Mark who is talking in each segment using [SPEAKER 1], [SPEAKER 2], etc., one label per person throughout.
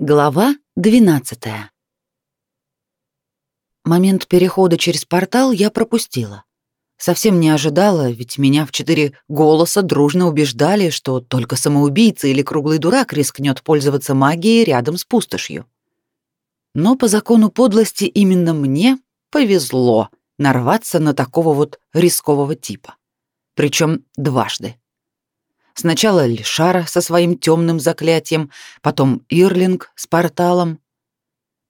[SPEAKER 1] Глава 12. Момент перехода через портал я пропустила. Совсем не ожидала, ведь меня в четыре голоса дружно убеждали, что только самоубийца или круглый дурак рискнет пользоваться магией рядом с пустошью. Но по закону подлости именно мне повезло нарваться на такого вот рискового типа. Причем дважды. Сначала Лишара со своим темным заклятием, потом Ирлинг с порталом.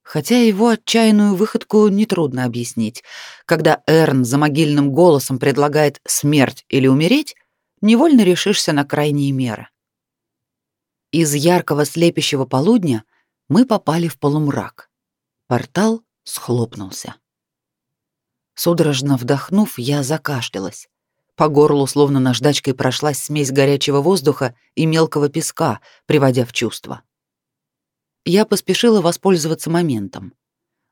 [SPEAKER 1] Хотя его отчаянную выходку нетрудно объяснить. Когда Эрн за могильным голосом предлагает смерть или умереть, невольно решишься на крайние меры. Из яркого слепящего полудня мы попали в полумрак. Портал схлопнулся. Судорожно вдохнув, я закашлялась. По горлу словно наждачкой прошлась смесь горячего воздуха и мелкого песка, приводя в чувство. Я поспешила воспользоваться моментом.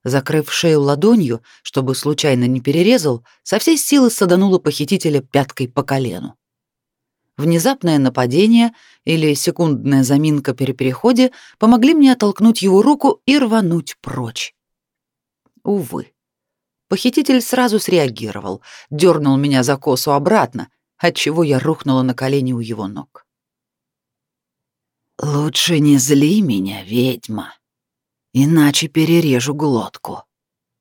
[SPEAKER 1] Закрыв шею ладонью, чтобы случайно не перерезал, со всей силы саданула похитителя пяткой по колену. Внезапное нападение или секундная заминка при переходе помогли мне оттолкнуть его руку и рвануть прочь. Увы. Похититель сразу среагировал, дернул меня за косу обратно, отчего я рухнула на колени у его ног.
[SPEAKER 2] «Лучше не зли меня, ведьма, иначе перережу глотку»,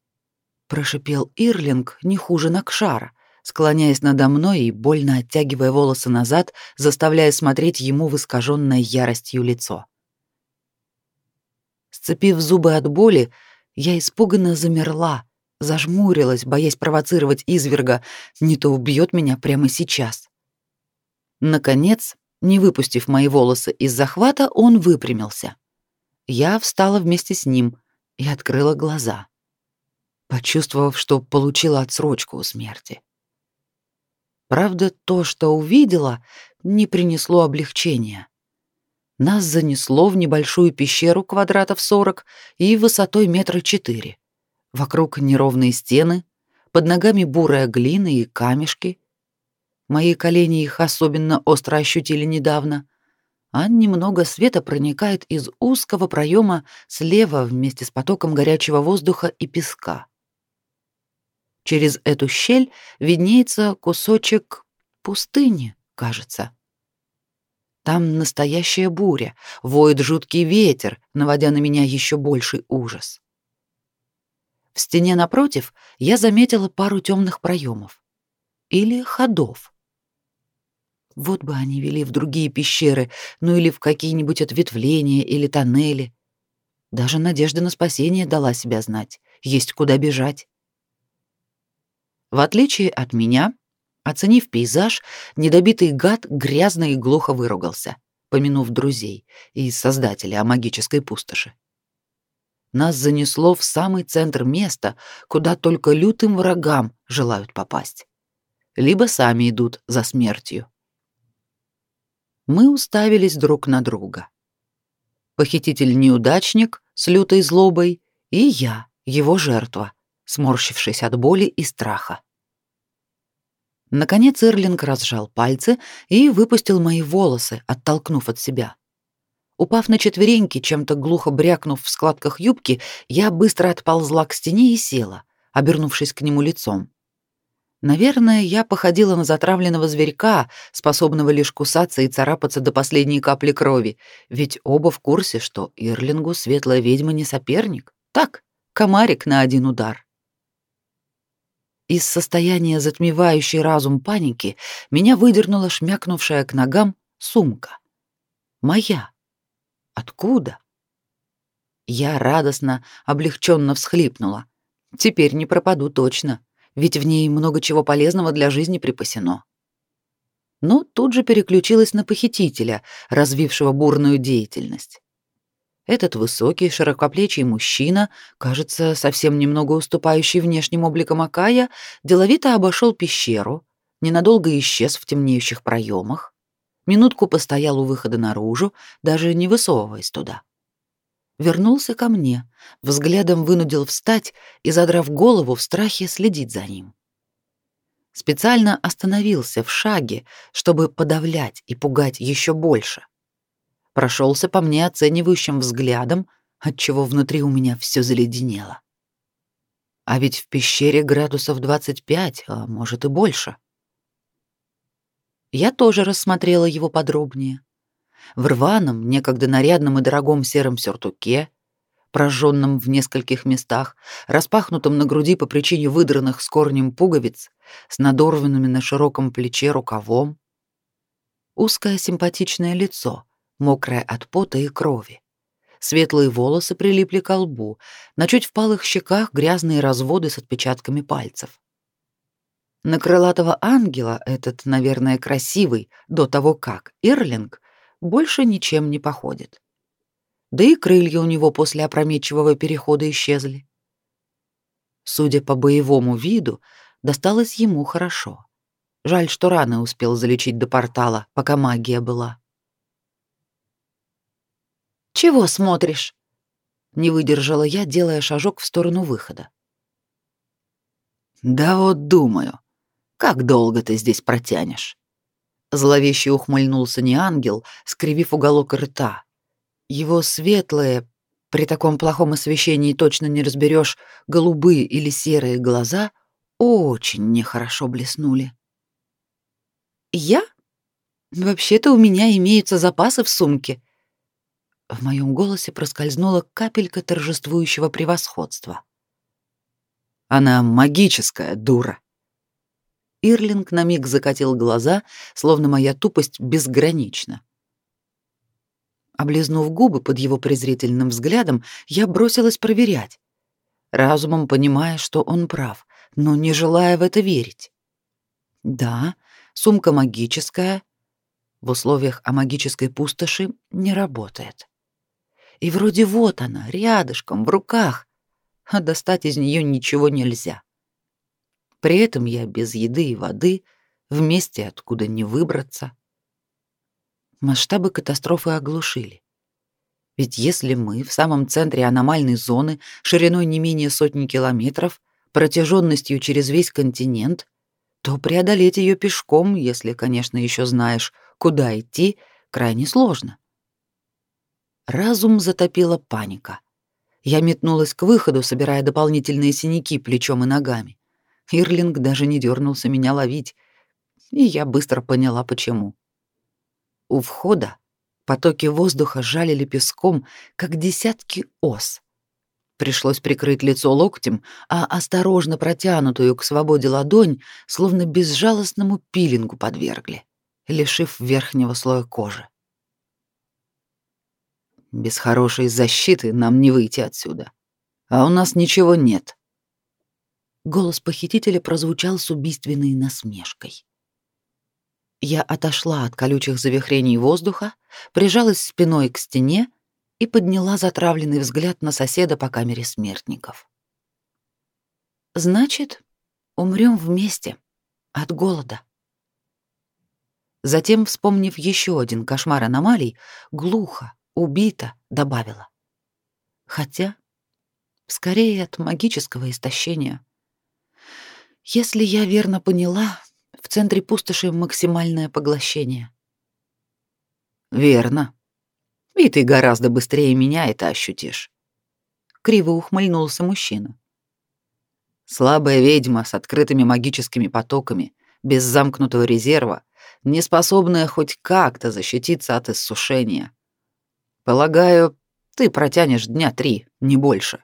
[SPEAKER 2] — прошипел Ирлинг не хуже Накшара, склоняясь надо мной и больно оттягивая волосы назад, заставляя смотреть ему в искаженное яростью лицо. Сцепив зубы от боли, я испуганно замерла, зажмурилась, боясь провоцировать изверга, не то убьет меня прямо сейчас. Наконец, не выпустив мои волосы из захвата, он выпрямился. Я встала вместе с ним и открыла глаза, почувствовав, что получила отсрочку у смерти. Правда, то, что увидела, не принесло облегчения. Нас занесло в небольшую пещеру квадратов сорок и высотой метра четыре. Вокруг неровные стены, под ногами бурая глина и камешки. Мои колени их особенно остро ощутили недавно, а немного света проникает из узкого проема слева вместе с потоком горячего воздуха и песка. Через эту щель виднеется кусочек пустыни, кажется. Там настоящая буря, воет жуткий ветер, наводя на меня еще больший ужас. В стене напротив я заметила пару темных проемов. Или ходов. Вот бы они вели в другие пещеры, ну или в какие-нибудь ответвления или тоннели. Даже надежда на спасение дала себя знать. Есть куда бежать. В отличие от меня, оценив пейзаж, недобитый гад грязно и глухо выругался, помянув друзей и создателя о магической пустоши. Нас занесло в самый центр места, куда только лютым врагам желают попасть. Либо сами идут за смертью. Мы уставились друг на друга. Похититель-неудачник с лютой злобой и я, его жертва, сморщившись от боли и страха. Наконец Ирлинг разжал пальцы и выпустил мои волосы, оттолкнув от себя. Упав на четвереньки, чем-то глухо брякнув в складках юбки, я быстро отползла к стене и села, обернувшись к нему лицом. Наверное, я походила на затравленного зверька, способного лишь кусаться и царапаться до последней капли крови, ведь оба в курсе, что Ирлингу светлая ведьма не соперник. Так, комарик на один удар. Из состояния затмевающей разум паники меня выдернула шмякнувшая к ногам сумка. Моя. Откуда? Я радостно, облегченно всхлипнула. Теперь не пропаду точно, ведь в ней много чего полезного для жизни припасено. Но тут же переключилась на похитителя, развившего бурную деятельность. Этот высокий, широкоплечий мужчина, кажется, совсем немного уступающий внешним обликом Акая, деловито обошел пещеру, ненадолго исчез в темнеющих проемах, Минутку постоял у выхода наружу, даже не высовываясь туда. Вернулся ко мне, взглядом вынудил встать и, задрав голову, в страхе следить за ним. Специально остановился в шаге, чтобы подавлять и пугать еще больше. Прошелся по мне оценивающим взглядом,
[SPEAKER 1] отчего внутри у меня все заледенело. А ведь в пещере градусов 25, а может и больше. Я тоже рассмотрела его подробнее. В рваном, некогда нарядном и дорогом сером сюртуке, прожженном в нескольких местах, распахнутом на груди по причине выдранных с корнем пуговиц, с надорванными на широком плече рукавом. Узкое симпатичное лицо, мокрое от пота и крови. Светлые волосы прилипли к лбу, на чуть впалых щеках грязные разводы с отпечатками пальцев. На крылатого ангела этот, наверное, красивый, до того как, Ирлинг, больше ничем не походит. Да и крылья у него после опрометчивого перехода исчезли. Судя по боевому виду, досталось ему хорошо. Жаль, что раны успел залечить до портала, пока магия была. «Чего смотришь?» Не выдержала я, делая шажок в сторону выхода.
[SPEAKER 2] «Да вот думаю, как долго ты здесь протянешь?» Зловеще ухмыльнулся не ангел, скривив уголок рта. Его светлые, при таком плохом освещении точно не разберешь, голубые или серые глаза очень нехорошо блеснули.
[SPEAKER 1] «Я? Вообще-то у меня имеются запасы в сумке», в моем голосе проскользнула капелька торжествующего превосходства.
[SPEAKER 2] Она магическая дура.
[SPEAKER 1] Ирлинг на миг закатил глаза, словно моя тупость безгранична. Облизнув губы под его презрительным взглядом, я бросилась проверять, разумом понимая, что он прав, но не желая в это верить. Да, сумка магическая, в условиях о магической пустоши не работает. И вроде вот она, рядышком, в руках, а достать из нее ничего нельзя. При этом я без еды и воды, вместе откуда не выбраться. Масштабы катастрофы оглушили. Ведь если мы в самом центре аномальной зоны, шириной не менее сотни километров, протяженностью через весь континент, то преодолеть ее пешком, если, конечно, еще знаешь, куда идти, крайне сложно. Разум затопила паника. Я метнулась к выходу, собирая дополнительные синяки плечом и ногами. Ирлинг даже не дернулся меня ловить, и я быстро поняла, почему. У входа потоки воздуха жалили песком, как десятки ос. Пришлось прикрыть лицо локтем, а осторожно протянутую к свободе ладонь словно безжалостному пилингу подвергли, лишив верхнего слоя кожи. Без хорошей защиты нам не выйти отсюда. А у нас ничего нет. Голос похитителя прозвучал с убийственной насмешкой. Я отошла от колючих завихрений воздуха, прижалась спиной к стене и подняла затравленный взгляд на соседа по камере смертников. Значит, умрем вместе от голода. Затем, вспомнив еще один кошмар аномалий, глухо, убита, добавила. Хотя, скорее от магического истощения. Если я верно поняла, в центре пустоши максимальное поглощение. Верно. И ты гораздо быстрее меня это ощутишь. Криво ухмыльнулся мужчина. Слабая ведьма с открытыми магическими потоками, без замкнутого резерва, не способная хоть как-то защититься от иссушения. Полагаю, ты протянешь дня три, не больше.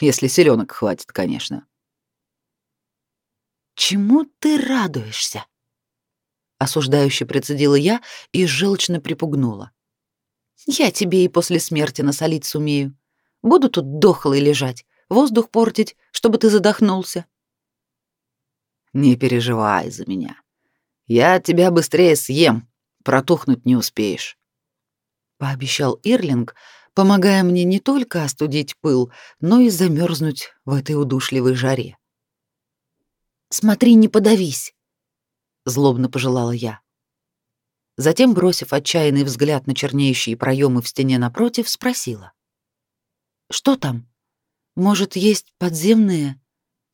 [SPEAKER 1] Если селенок хватит, конечно. Чему ты радуешься? Осуждающе процедила я и желчно припугнула. Я тебе и после смерти насолить сумею. Буду тут дохлый лежать, воздух портить, чтобы ты задохнулся. Не переживай за меня. Я тебя быстрее съем, протухнуть не успеешь пообещал Ирлинг, помогая мне не только остудить пыл, но и замерзнуть в этой удушливой жаре. Смотри, не подавись, злобно пожелала я. Затем, бросив отчаянный взгляд на чернеющие проемы в стене напротив, спросила: "Что там? Может, есть подземные?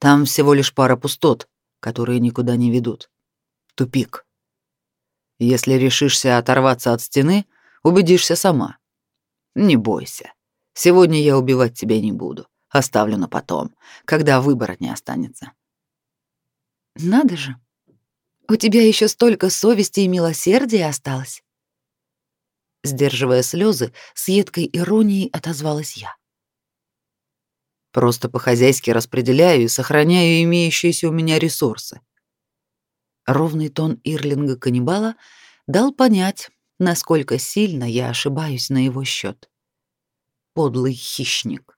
[SPEAKER 1] Там всего лишь пара пустот, которые никуда не ведут. Тупик. Если решишься оторваться от стены, Убедишься сама. Не бойся.
[SPEAKER 2] Сегодня я убивать тебя не буду. Оставлю на потом, когда выбора не останется.
[SPEAKER 1] Надо же. У тебя еще столько совести и милосердия осталось. Сдерживая слезы, с едкой иронией отозвалась я.
[SPEAKER 2] Просто по-хозяйски распределяю и сохраняю имеющиеся у меня ресурсы.
[SPEAKER 1] Ровный тон Ирлинга-каннибала дал понять, насколько сильно я ошибаюсь на его счет. Подлый хищник.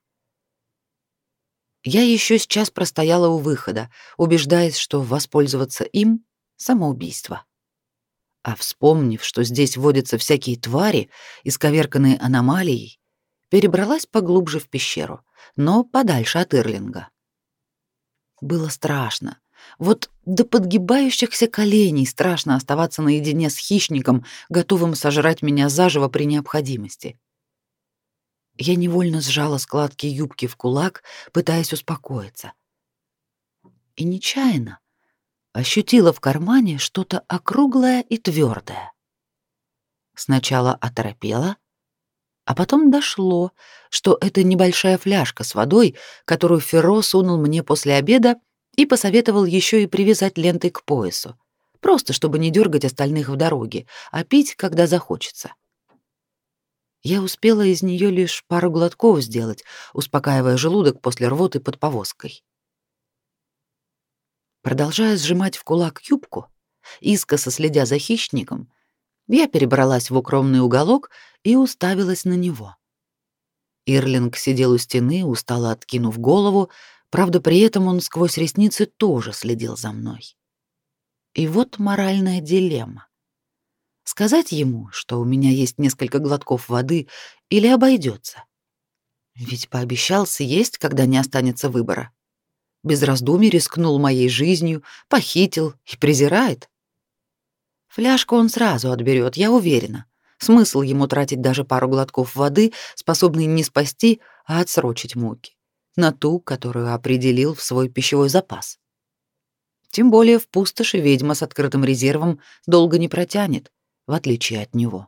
[SPEAKER 1] Я еще сейчас простояла у выхода, убеждаясь, что воспользоваться им — самоубийство. А вспомнив, что здесь водятся всякие твари, исковерканные аномалией, перебралась поглубже в пещеру, но подальше от Ирлинга. Было страшно. Вот до подгибающихся коленей страшно оставаться наедине с хищником, готовым сожрать меня заживо при необходимости. Я невольно сжала складки юбки в кулак, пытаясь успокоиться. И нечаянно ощутила в кармане что-то округлое и твердое. Сначала оторопела, а потом дошло, что это небольшая фляжка с водой, которую Ферро сунул мне после обеда и посоветовал еще и привязать лентой к поясу, просто чтобы не дергать остальных в дороге, а пить, когда захочется. Я успела из нее лишь пару глотков сделать, успокаивая желудок после рвоты под повозкой. Продолжая сжимать в кулак юбку, искоса следя за хищником, я перебралась в укромный уголок и уставилась на него. Ирлинг сидел у стены, устало откинув голову, правда, при этом он сквозь ресницы тоже следил за мной. И вот моральная дилемма. Сказать ему, что у меня есть несколько глотков воды, или обойдется? Ведь пообещал съесть, когда не останется выбора. Без раздумий рискнул моей жизнью, похитил и презирает. Фляжку он сразу отберет, я уверена. Смысл ему тратить даже пару глотков воды, способный не спасти, а отсрочить муки. На ту, которую определил в свой пищевой запас. Тем более в пустоши ведьма с открытым резервом долго не протянет, в отличие от него.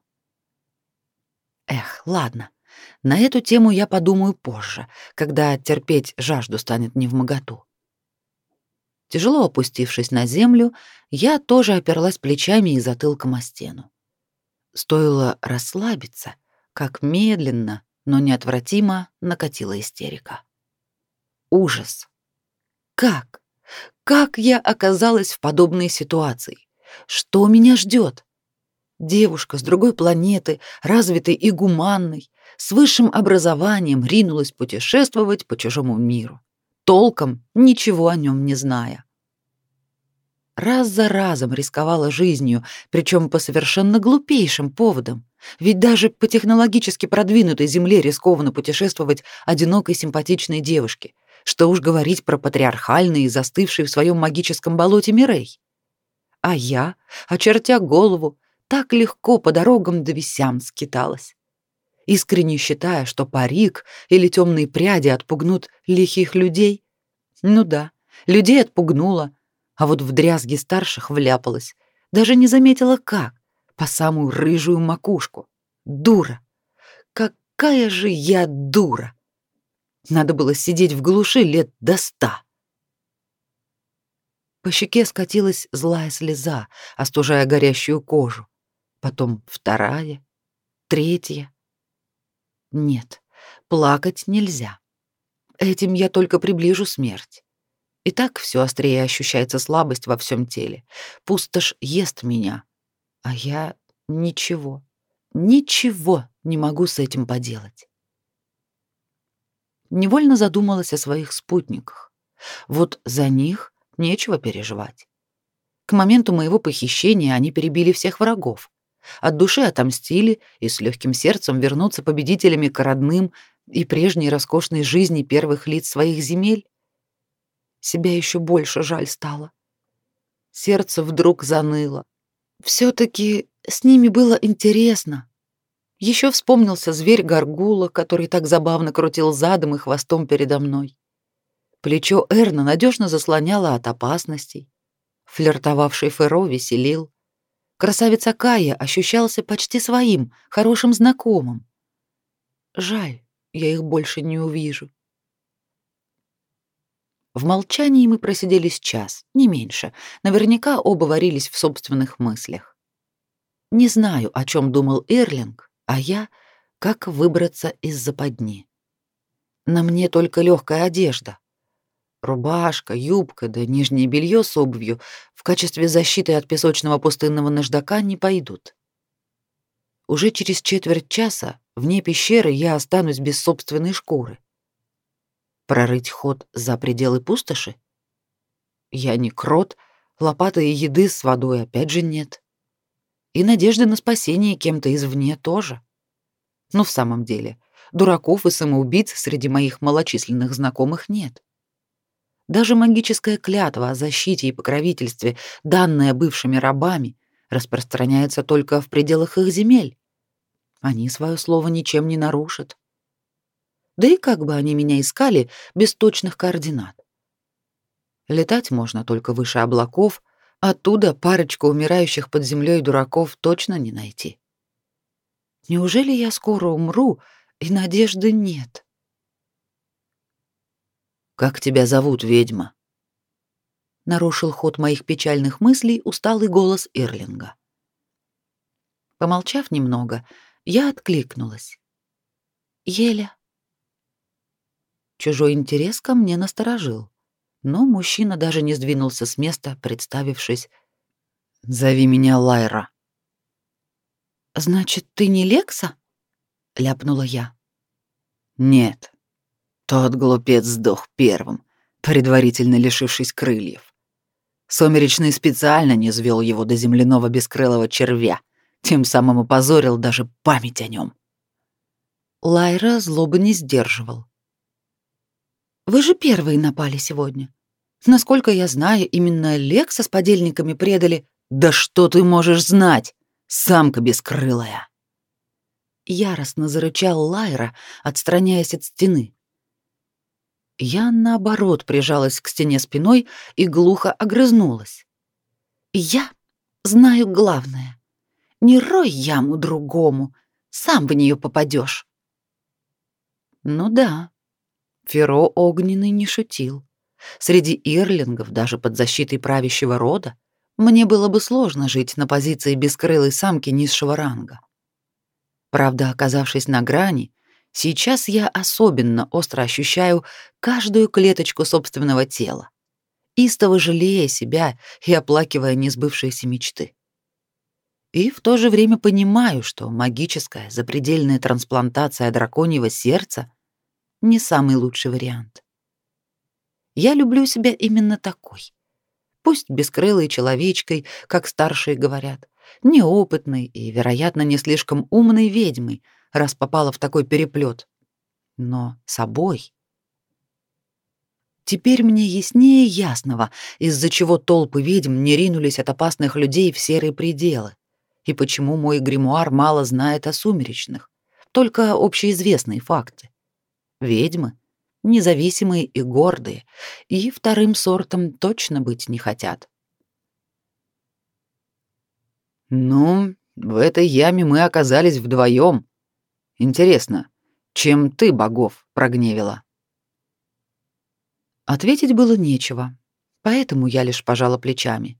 [SPEAKER 1] Эх, ладно. На эту тему я подумаю позже, когда терпеть жажду станет невмоготу. Тяжело опустившись на землю, я тоже оперлась плечами и затылком о стену. Стоило расслабиться, как медленно, но неотвратимо накатила истерика. Ужас. Как? Как я оказалась в подобной ситуации? Что меня ждет? Девушка с другой планеты, развитой и гуманной, с высшим образованием ринулась путешествовать по чужому миру, толком ничего о нем не зная. Раз за разом рисковала жизнью, причем по совершенно глупейшим поводам. Ведь даже по технологически продвинутой Земле рискованно путешествовать одинокой симпатичной девушке. Что уж говорить про патриархальные, застывшие в своем магическом болоте Мирей. А я, очертя голову, так легко по дорогам до весям скиталась. Искренне считая, что парик или темные пряди отпугнут лихих людей. Ну да, людей отпугнула, а вот в дрязги старших вляпалась. Даже не заметила как, по самую рыжую макушку. Дура! Какая же я дура! Надо было сидеть в глуши лет до ста. По щеке скатилась злая слеза, остужая горящую кожу. Потом вторая, третья. Нет, плакать нельзя. Этим я только приближу смерть. И так все острее ощущается слабость во всем теле. Пустошь ест меня, а я ничего, ничего не могу с этим поделать. Невольно задумалась о своих спутниках. Вот за них нечего переживать. К моменту моего похищения они перебили всех врагов. От души отомстили и с легким сердцем вернутся победителями к родным и прежней роскошной жизни первых лиц своих земель. Себя еще больше жаль стало. Сердце вдруг заныло. Все-таки с ними было интересно. Еще вспомнился зверь Гаргула, который так забавно крутил задом и хвостом передо мной. Плечо Эрна надежно заслоняло от опасностей. Флиртовавший Феро веселил. Красавица Кая ощущался почти своим, хорошим знакомым. Жаль, я их больше не увижу. В молчании мы просидели с час, не меньше. Наверняка оба варились в собственных мыслях. Не знаю, о чем думал Эрлинг, а я — как выбраться из западни. На мне только легкая одежда. Рубашка, юбка да нижнее белье с обувью в качестве защиты от песочного пустынного наждака не пойдут. Уже через четверть часа вне пещеры я останусь без собственной шкуры. Прорыть ход за пределы пустоши? Я не крот, лопаты и еды с водой опять же нет. И надежды на спасение кем-то извне тоже. Но в самом деле, дураков и самоубийц среди моих малочисленных знакомых нет. Даже магическая клятва о защите и покровительстве, данная бывшими рабами, распространяется только в пределах их земель. Они свое слово ничем не нарушат. Да и как бы они меня искали без точных координат? Летать можно только выше облаков, оттуда парочку умирающих под землей дураков точно не найти. Неужели я скоро умру, и надежды нет?
[SPEAKER 2] Как тебя зовут, ведьма?
[SPEAKER 1] Нарушил ход моих печальных мыслей усталый голос Ирлинга. Помолчав немного, я откликнулась. Еля. Чужой интерес ко мне насторожил, но мужчина даже не сдвинулся с места, представившись:
[SPEAKER 2] "Зови меня Лайра".
[SPEAKER 1] Значит, ты не Лекса? ляпнула я.
[SPEAKER 2] Нет. Тот глупец сдох первым, предварительно лишившись крыльев. Сомеречный специально не звел его до земляного бескрылого червя, тем самым опозорил даже память о нем.
[SPEAKER 1] Лайра злобы не сдерживал. Вы же первые напали сегодня. Насколько я знаю, именно Лекса с подельниками предали.
[SPEAKER 2] Да что ты можешь знать? самка бескрылая!»
[SPEAKER 1] Яростно зарычал Лайра, отстраняясь от стены. Я, наоборот, прижалась к стене спиной и глухо огрызнулась. «Я знаю главное. Не рой яму другому, сам в нее попадешь. Ну да, Феро Огненный не шутил. Среди ирлингов, даже под защитой правящего рода, мне было бы сложно жить на позиции бескрылой самки низшего ранга. Правда, оказавшись на грани, сейчас я особенно остро ощущаю каждую клеточку собственного тела, истово жалея себя и оплакивая несбывшиеся мечты. И в то же время понимаю, что магическая запредельная трансплантация драконьего сердца не самый лучший вариант. Я люблю себя именно такой — пусть бескрылой человечкой, как старшие говорят, неопытной и, вероятно, не слишком умной ведьмой, раз попала в такой переплет, но собой. Теперь мне яснее ясного, из-за чего толпы ведьм не ринулись от опасных людей в серые пределы, и почему мой гримуар мало знает о сумеречных, только общеизвестные факты. Ведьмы независимые и гордые, и вторым сортом точно быть не хотят.
[SPEAKER 2] Ну, в этой яме мы оказались вдвоем. Интересно, чем ты богов прогневила?
[SPEAKER 1] Ответить было нечего, поэтому я лишь пожала плечами.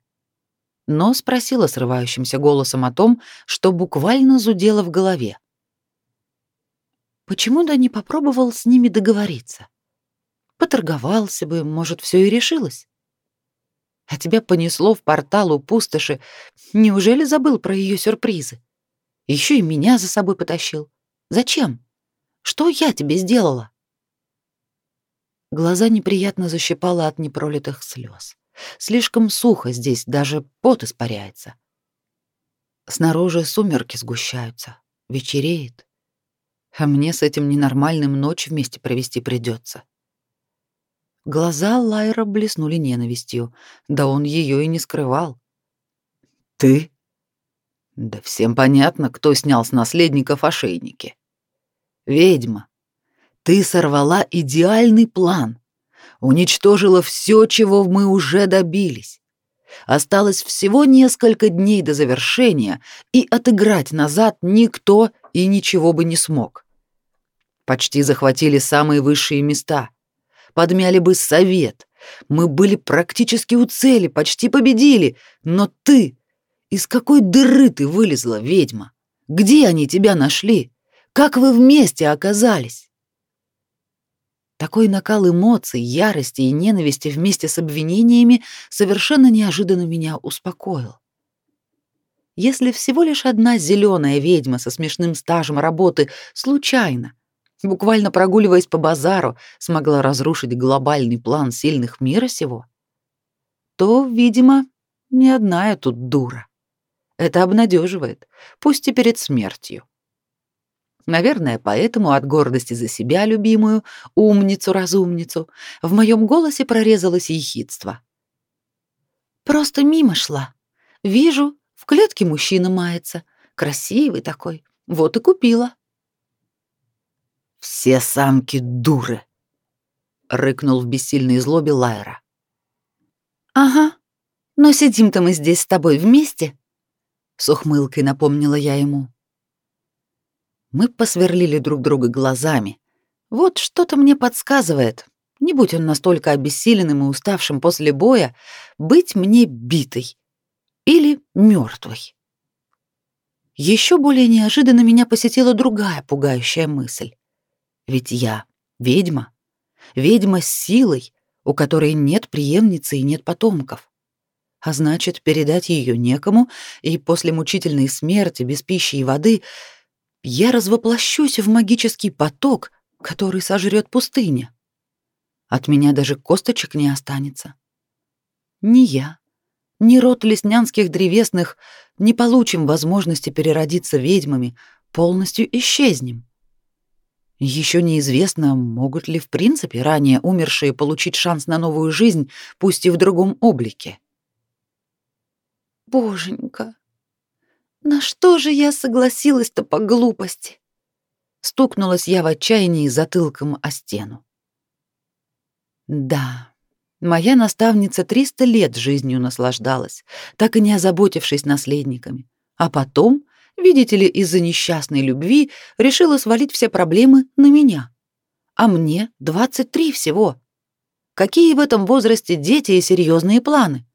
[SPEAKER 1] Но спросила срывающимся голосом о том, что буквально зудело в голове. Почему да не попробовал с ними договориться? Поторговался бы, может, все и решилось. А тебя понесло в портал у пустоши. Неужели забыл про ее сюрпризы? Еще и меня за собой потащил. Зачем? Что я тебе сделала? Глаза неприятно защипало от непролитых слез. Слишком сухо здесь, даже пот испаряется. Снаружи сумерки сгущаются, вечереет. А мне с этим ненормальным ночь вместе провести придется. Глаза Лайра блеснули ненавистью, да он ее и не скрывал.
[SPEAKER 2] «Ты?» «Да всем понятно, кто снял с наследников ошейники. Ведьма, ты сорвала идеальный план, уничтожила все, чего мы уже добились. Осталось всего несколько дней до завершения, и отыграть назад никто и ничего бы не смог. Почти захватили самые высшие места. Подмяли бы совет. Мы были практически у цели, почти победили. Но ты... Из какой дыры ты вылезла, ведьма? Где они тебя нашли? Как вы вместе оказались? Такой накал эмоций, ярости и ненависти вместе с обвинениями совершенно неожиданно меня успокоил. Если всего лишь одна зеленая ведьма со смешным стажем работы случайно, буквально прогуливаясь по базару, смогла разрушить глобальный план сильных мира сего, то, видимо, не одна я тут дура. Это обнадеживает, пусть и перед смертью. Наверное, поэтому от гордости за себя любимую, умницу-разумницу, в моем голосе прорезалось ехидство. Просто мимо шла. Вижу, в клетке мужчина мается, красивый такой. Вот и купила. Все самки дуры, рыкнул в бессильной злобе Лайра. Ага. Но сидим-то мы здесь с тобой вместе, с ухмылкой напомнила я ему. Мы посверлили друг друга глазами. Вот что-то мне подсказывает, не будь он настолько обессиленным и уставшим после боя, быть мне битой или мертвой. Еще более неожиданно меня посетила другая пугающая мысль. Ведь я ведьма, ведьма с силой, у которой нет преемницы и нет потомков. А значит, передать ее некому, и после мучительной смерти без пищи и воды я развоплощусь в магический поток, который сожрет пустыня. От меня даже косточек не останется. Ни я, ни род леснянских древесных не получим возможности переродиться ведьмами, полностью исчезнем. Еще неизвестно, могут ли в принципе ранее умершие получить шанс на новую жизнь, пусть и в другом облике. Боженька, на что же я согласилась-то по глупости? Стукнулась я в отчаянии затылком о стену. Да, моя наставница триста лет жизнью наслаждалась, так и не озаботившись наследниками. А потом, видите ли, из-за несчастной любви решила свалить все проблемы на меня. А мне двадцать три всего. Какие в этом возрасте дети и серьезные планы?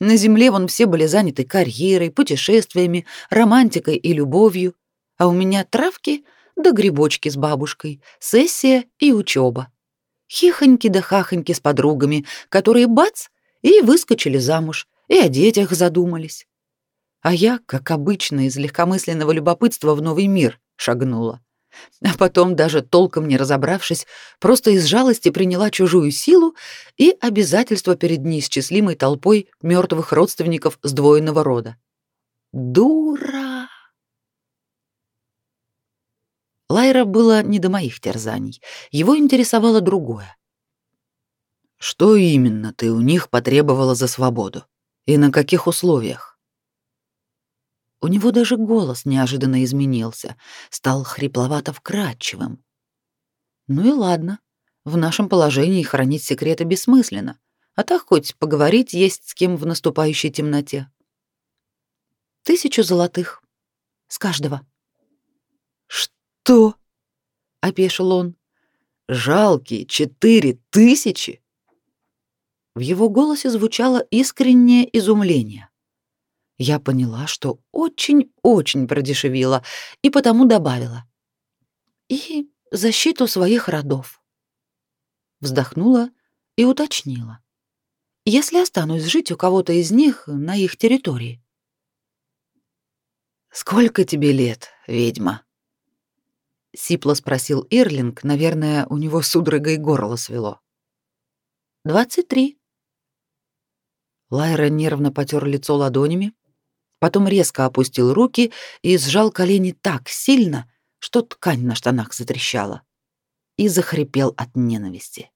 [SPEAKER 2] На земле вон все были заняты карьерой, путешествиями, романтикой и любовью, а у меня травки да грибочки с бабушкой, сессия и учеба. Хихоньки да хахоньки с подругами, которые бац и выскочили замуж, и о детях задумались. А я, как обычно, из легкомысленного любопытства в новый мир шагнула. А потом, даже толком не разобравшись, просто из жалости приняла чужую силу и обязательства перед неисчислимой толпой мертвых родственников сдвоенного рода. Дура! Лайра было не до моих терзаний. Его интересовало другое. Что именно ты у них потребовала за свободу? И на каких условиях? У него даже голос неожиданно изменился, стал хрипловато-вкрадчивым. Ну и ладно, в нашем положении хранить секреты бессмысленно, а так хоть поговорить есть с кем в наступающей темноте. Тысячу золотых. С каждого. Что? — опешил он. Жалкие четыре тысячи? В его голосе звучало искреннее изумление. Я поняла, что очень-очень продешевила, и потому добавила. И защиту своих родов. Вздохнула и уточнила. Если останусь жить у кого-то из них на их территории. «Сколько тебе лет, ведьма?» Сипло спросил Ирлинг, наверное, у него судорогой горло свело. «Двадцать три». Лайра нервно потер лицо ладонями, потом резко опустил руки и сжал колени так сильно, что ткань на штанах затрещала, и захрипел от ненависти.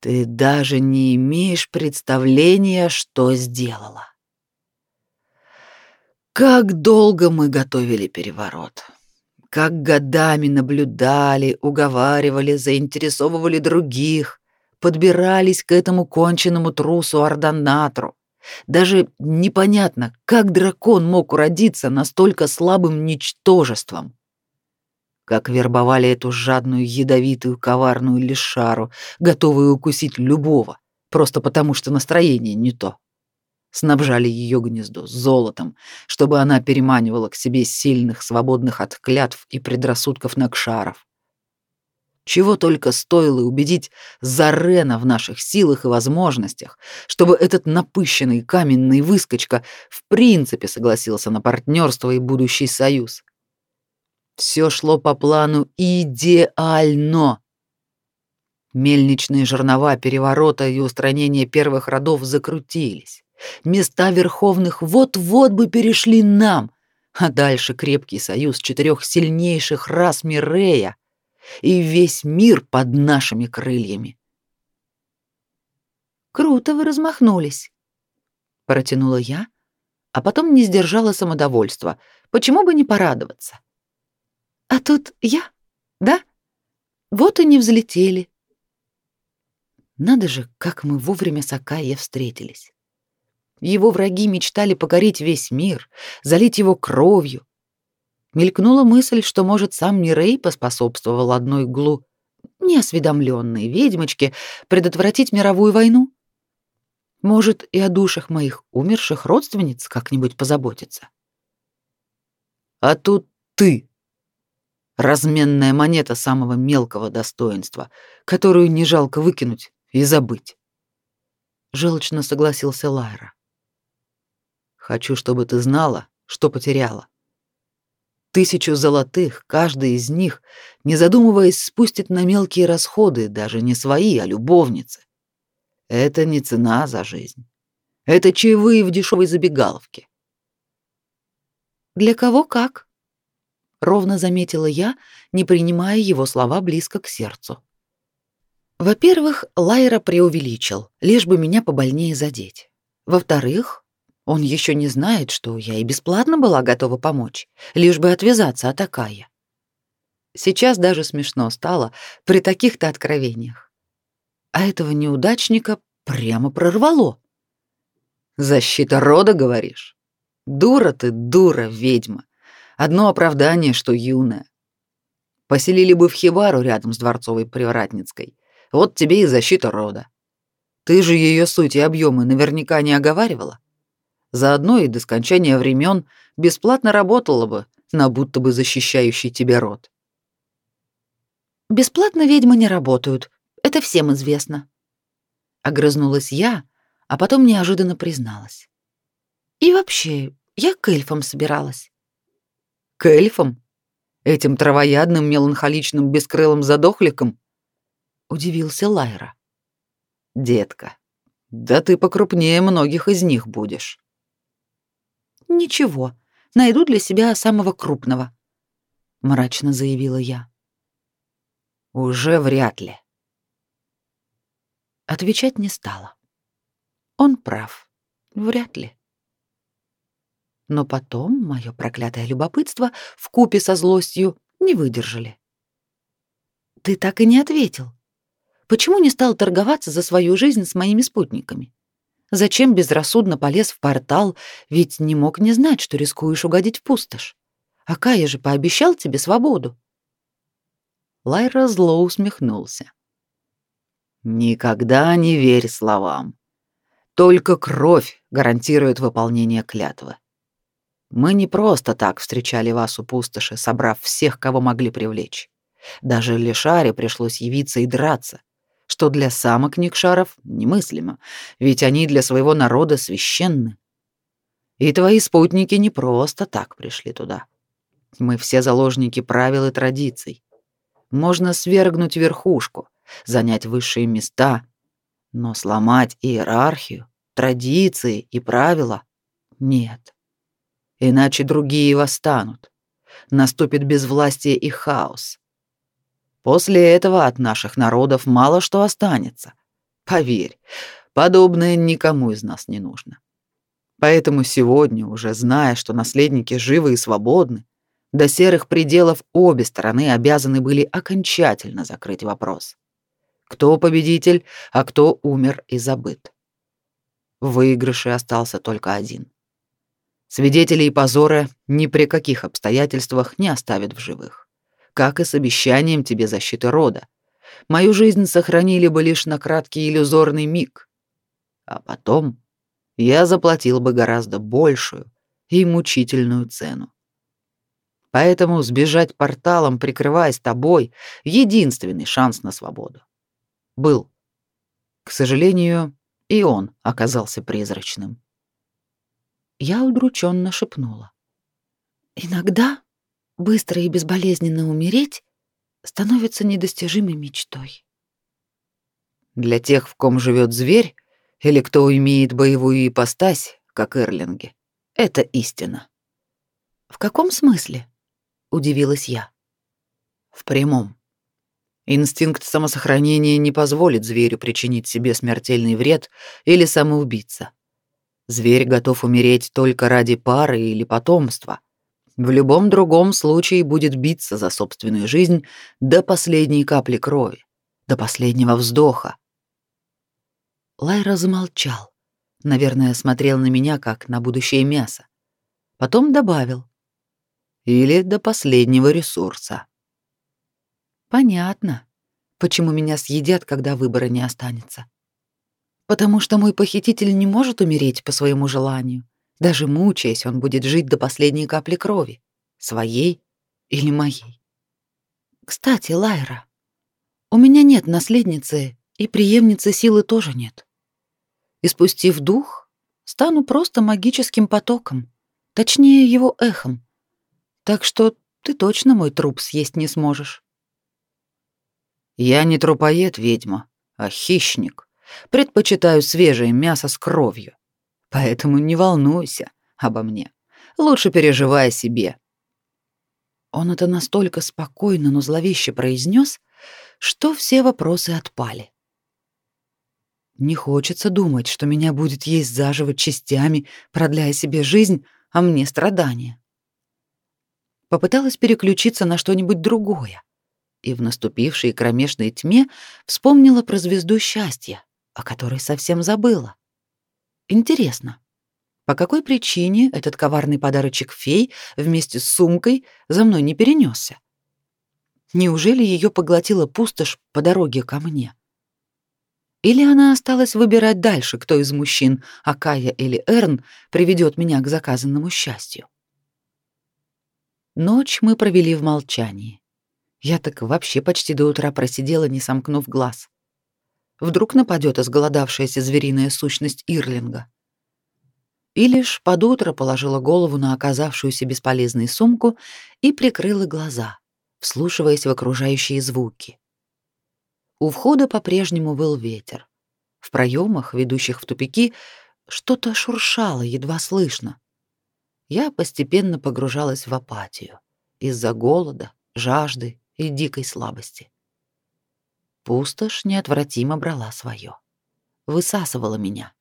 [SPEAKER 2] «Ты даже не имеешь представления, что сделала. Как долго мы готовили переворот!» как годами наблюдали, уговаривали, заинтересовывали других, подбирались к этому конченному трусу Арданатру, даже непонятно, как дракон мог уродиться настолько слабым ничтожеством.
[SPEAKER 1] как вербовали эту жадную, ядовитую, коварную лишару, готовую укусить любого, просто потому что настроение не то. Снабжали ее гнездо золотом, чтобы она переманивала к себе сильных, свободных от клятв и предрассудков накшаров. Чего только стоило убедить Зарена в наших силах и возможностях, чтобы этот напыщенный каменный выскочка в принципе согласился на партнерство и будущий союз. Все шло по плану идеально. Мельничные жернова переворота и устранения первых родов закрутились. Места верховных вот-вот бы перешли нам, а дальше крепкий союз четырех сильнейших рас Мирея и весь мир под нашими крыльями.
[SPEAKER 2] Круто вы размахнулись, протянула я, а потом не сдержала самодовольства. Почему бы не порадоваться? А тут я, да? Вот и не взлетели. Надо же, как мы вовремя с Акаей встретились. Его враги мечтали покорить весь мир, залить его кровью. Мелькнула мысль, что, может, сам Мирей поспособствовал одной глу неосведомленной ведьмочке предотвратить мировую войну. Может, и о душах моих умерших родственниц как-нибудь позаботиться.
[SPEAKER 1] А тут ты разменная монета самого мелкого достоинства, которую не жалко выкинуть и забыть. Желчно согласился Лайра. Хочу, чтобы ты знала, что потеряла. Тысячу золотых, каждый из них, не задумываясь, спустит на мелкие расходы, даже не свои, а любовницы. Это не цена за жизнь. Это чаевые в дешевой забегаловке.
[SPEAKER 2] Для кого как? ровно заметила я, не принимая его слова близко к сердцу. Во-первых, Лайра преувеличил, лишь бы меня побольнее задеть. Во-вторых, он еще не знает, что я и бесплатно была готова помочь, лишь бы отвязаться от Акая. Сейчас даже смешно стало при таких-то откровениях. А этого неудачника прямо прорвало.
[SPEAKER 1] «Защита рода, говоришь? Дура ты, дура, ведьма. Одно оправдание, что юная. Поселили бы в Хибару рядом с дворцовой привратницкой. Вот тебе и защита рода. Ты же ее суть и объемы наверняка не оговаривала. Заодно и до скончания времен бесплатно работала бы на будто бы защищающий тебя род.
[SPEAKER 2] Бесплатно ведьмы не работают, это всем известно. Огрызнулась я, а потом неожиданно призналась. И вообще, я к эльфам собиралась.
[SPEAKER 1] К эльфам? Этим травоядным, меланхоличным, бескрылым задохликам? Удивился Лайра. Детка, да ты покрупнее многих из них будешь.
[SPEAKER 2] Ничего, найду для себя самого крупного, мрачно заявила я.
[SPEAKER 1] Уже вряд ли.
[SPEAKER 2] Отвечать не стала. Он прав. Вряд ли. Но потом мое проклятое любопытство в купе со злостью не выдержали. Ты так и не ответил. Почему не стал торговаться за свою жизнь с моими спутниками? Зачем безрассудно полез в портал, ведь не мог не знать, что рискуешь угодить в пустошь? А Кая же пообещал тебе свободу.
[SPEAKER 1] Лайра зло усмехнулся. Никогда не верь словам. Только кровь гарантирует выполнение клятвы. Мы не просто так встречали вас у пустоши, собрав всех, кого могли привлечь. Даже Лешаре пришлось явиться и драться, что для самок Никшаров немыслимо, ведь они для своего народа священны. И твои спутники не просто так пришли туда. Мы все заложники правил и традиций. Можно свергнуть верхушку, занять высшие места, но сломать иерархию, традиции и правила — нет иначе другие восстанут. Наступит безвластие и хаос. После этого от наших народов мало что останется. Поверь, подобное никому из нас не нужно. Поэтому сегодня, уже зная, что наследники живы и свободны, до серых пределов обе стороны обязаны были окончательно закрыть вопрос. Кто победитель, а кто умер и забыт. В выигрыше остался только один. Свидетелей позора ни при каких обстоятельствах не оставят в живых.
[SPEAKER 2] Как и с обещанием тебе защиты рода. Мою жизнь сохранили бы лишь на краткий иллюзорный миг. А потом я заплатил бы гораздо большую и мучительную цену. Поэтому сбежать порталом, прикрываясь тобой, единственный шанс на свободу. Был. К сожалению, и он оказался призрачным.
[SPEAKER 1] Я удрученно шепнула. Иногда быстро и безболезненно умереть становится недостижимой мечтой.
[SPEAKER 2] Для тех, в ком живет зверь, или кто имеет боевую ипостась, как эрлинги, это истина.
[SPEAKER 1] В каком смысле? удивилась я.
[SPEAKER 2] В прямом. Инстинкт самосохранения не позволит зверю причинить себе смертельный вред или самоубиться. Зверь готов умереть только ради пары или потомства. В любом другом случае будет биться за собственную жизнь до последней капли крови, до последнего вздоха.
[SPEAKER 1] Лайра замолчал. Наверное, смотрел на меня как на будущее мясо. Потом добавил:
[SPEAKER 2] или до последнего ресурса.
[SPEAKER 1] Понятно, почему меня съедят, когда выбора не останется. Потому что мой похититель не может умереть по своему желанию. Даже мучаясь, он будет жить до последней капли крови, своей или моей. Кстати, Лайра, у меня нет наследницы, и преемницы силы тоже нет. И спустив дух, стану просто магическим потоком, точнее его эхом, так что ты точно мой труп съесть не сможешь.
[SPEAKER 2] Я не трупоед, ведьма, а хищник. Предпочитаю свежее мясо с кровью. Поэтому не волнуйся обо мне. Лучше переживай о себе.
[SPEAKER 1] Он это настолько спокойно, но зловеще произнес, что все вопросы отпали. Не хочется думать, что меня будет есть заживо частями, продляя себе жизнь, а мне страдания попыталась переключиться на что-нибудь другое. И в наступившей кромешной тьме вспомнила про звезду счастья, о которой совсем забыла. Интересно, по какой причине этот коварный подарочек фей вместе с сумкой за мной не перенесся? Неужели ее поглотила пустошь по дороге ко мне? Или она осталась выбирать дальше, кто из мужчин, Акая или Эрн, приведет меня к заказанному счастью? Ночь мы провели в молчании. Я так вообще почти до утра просидела, не сомкнув глаз. Вдруг нападет изголодавшаяся звериная сущность Ирлинга. И лишь под утро положила голову на оказавшуюся бесполезной сумку и прикрыла глаза, вслушиваясь в окружающие звуки. У входа по-прежнему выл ветер. В проемах, ведущих в тупики, что-то шуршало, едва слышно я постепенно погружалась в апатию из-за голода, жажды и дикой слабости. Пустошь неотвратимо брала свое, высасывала меня.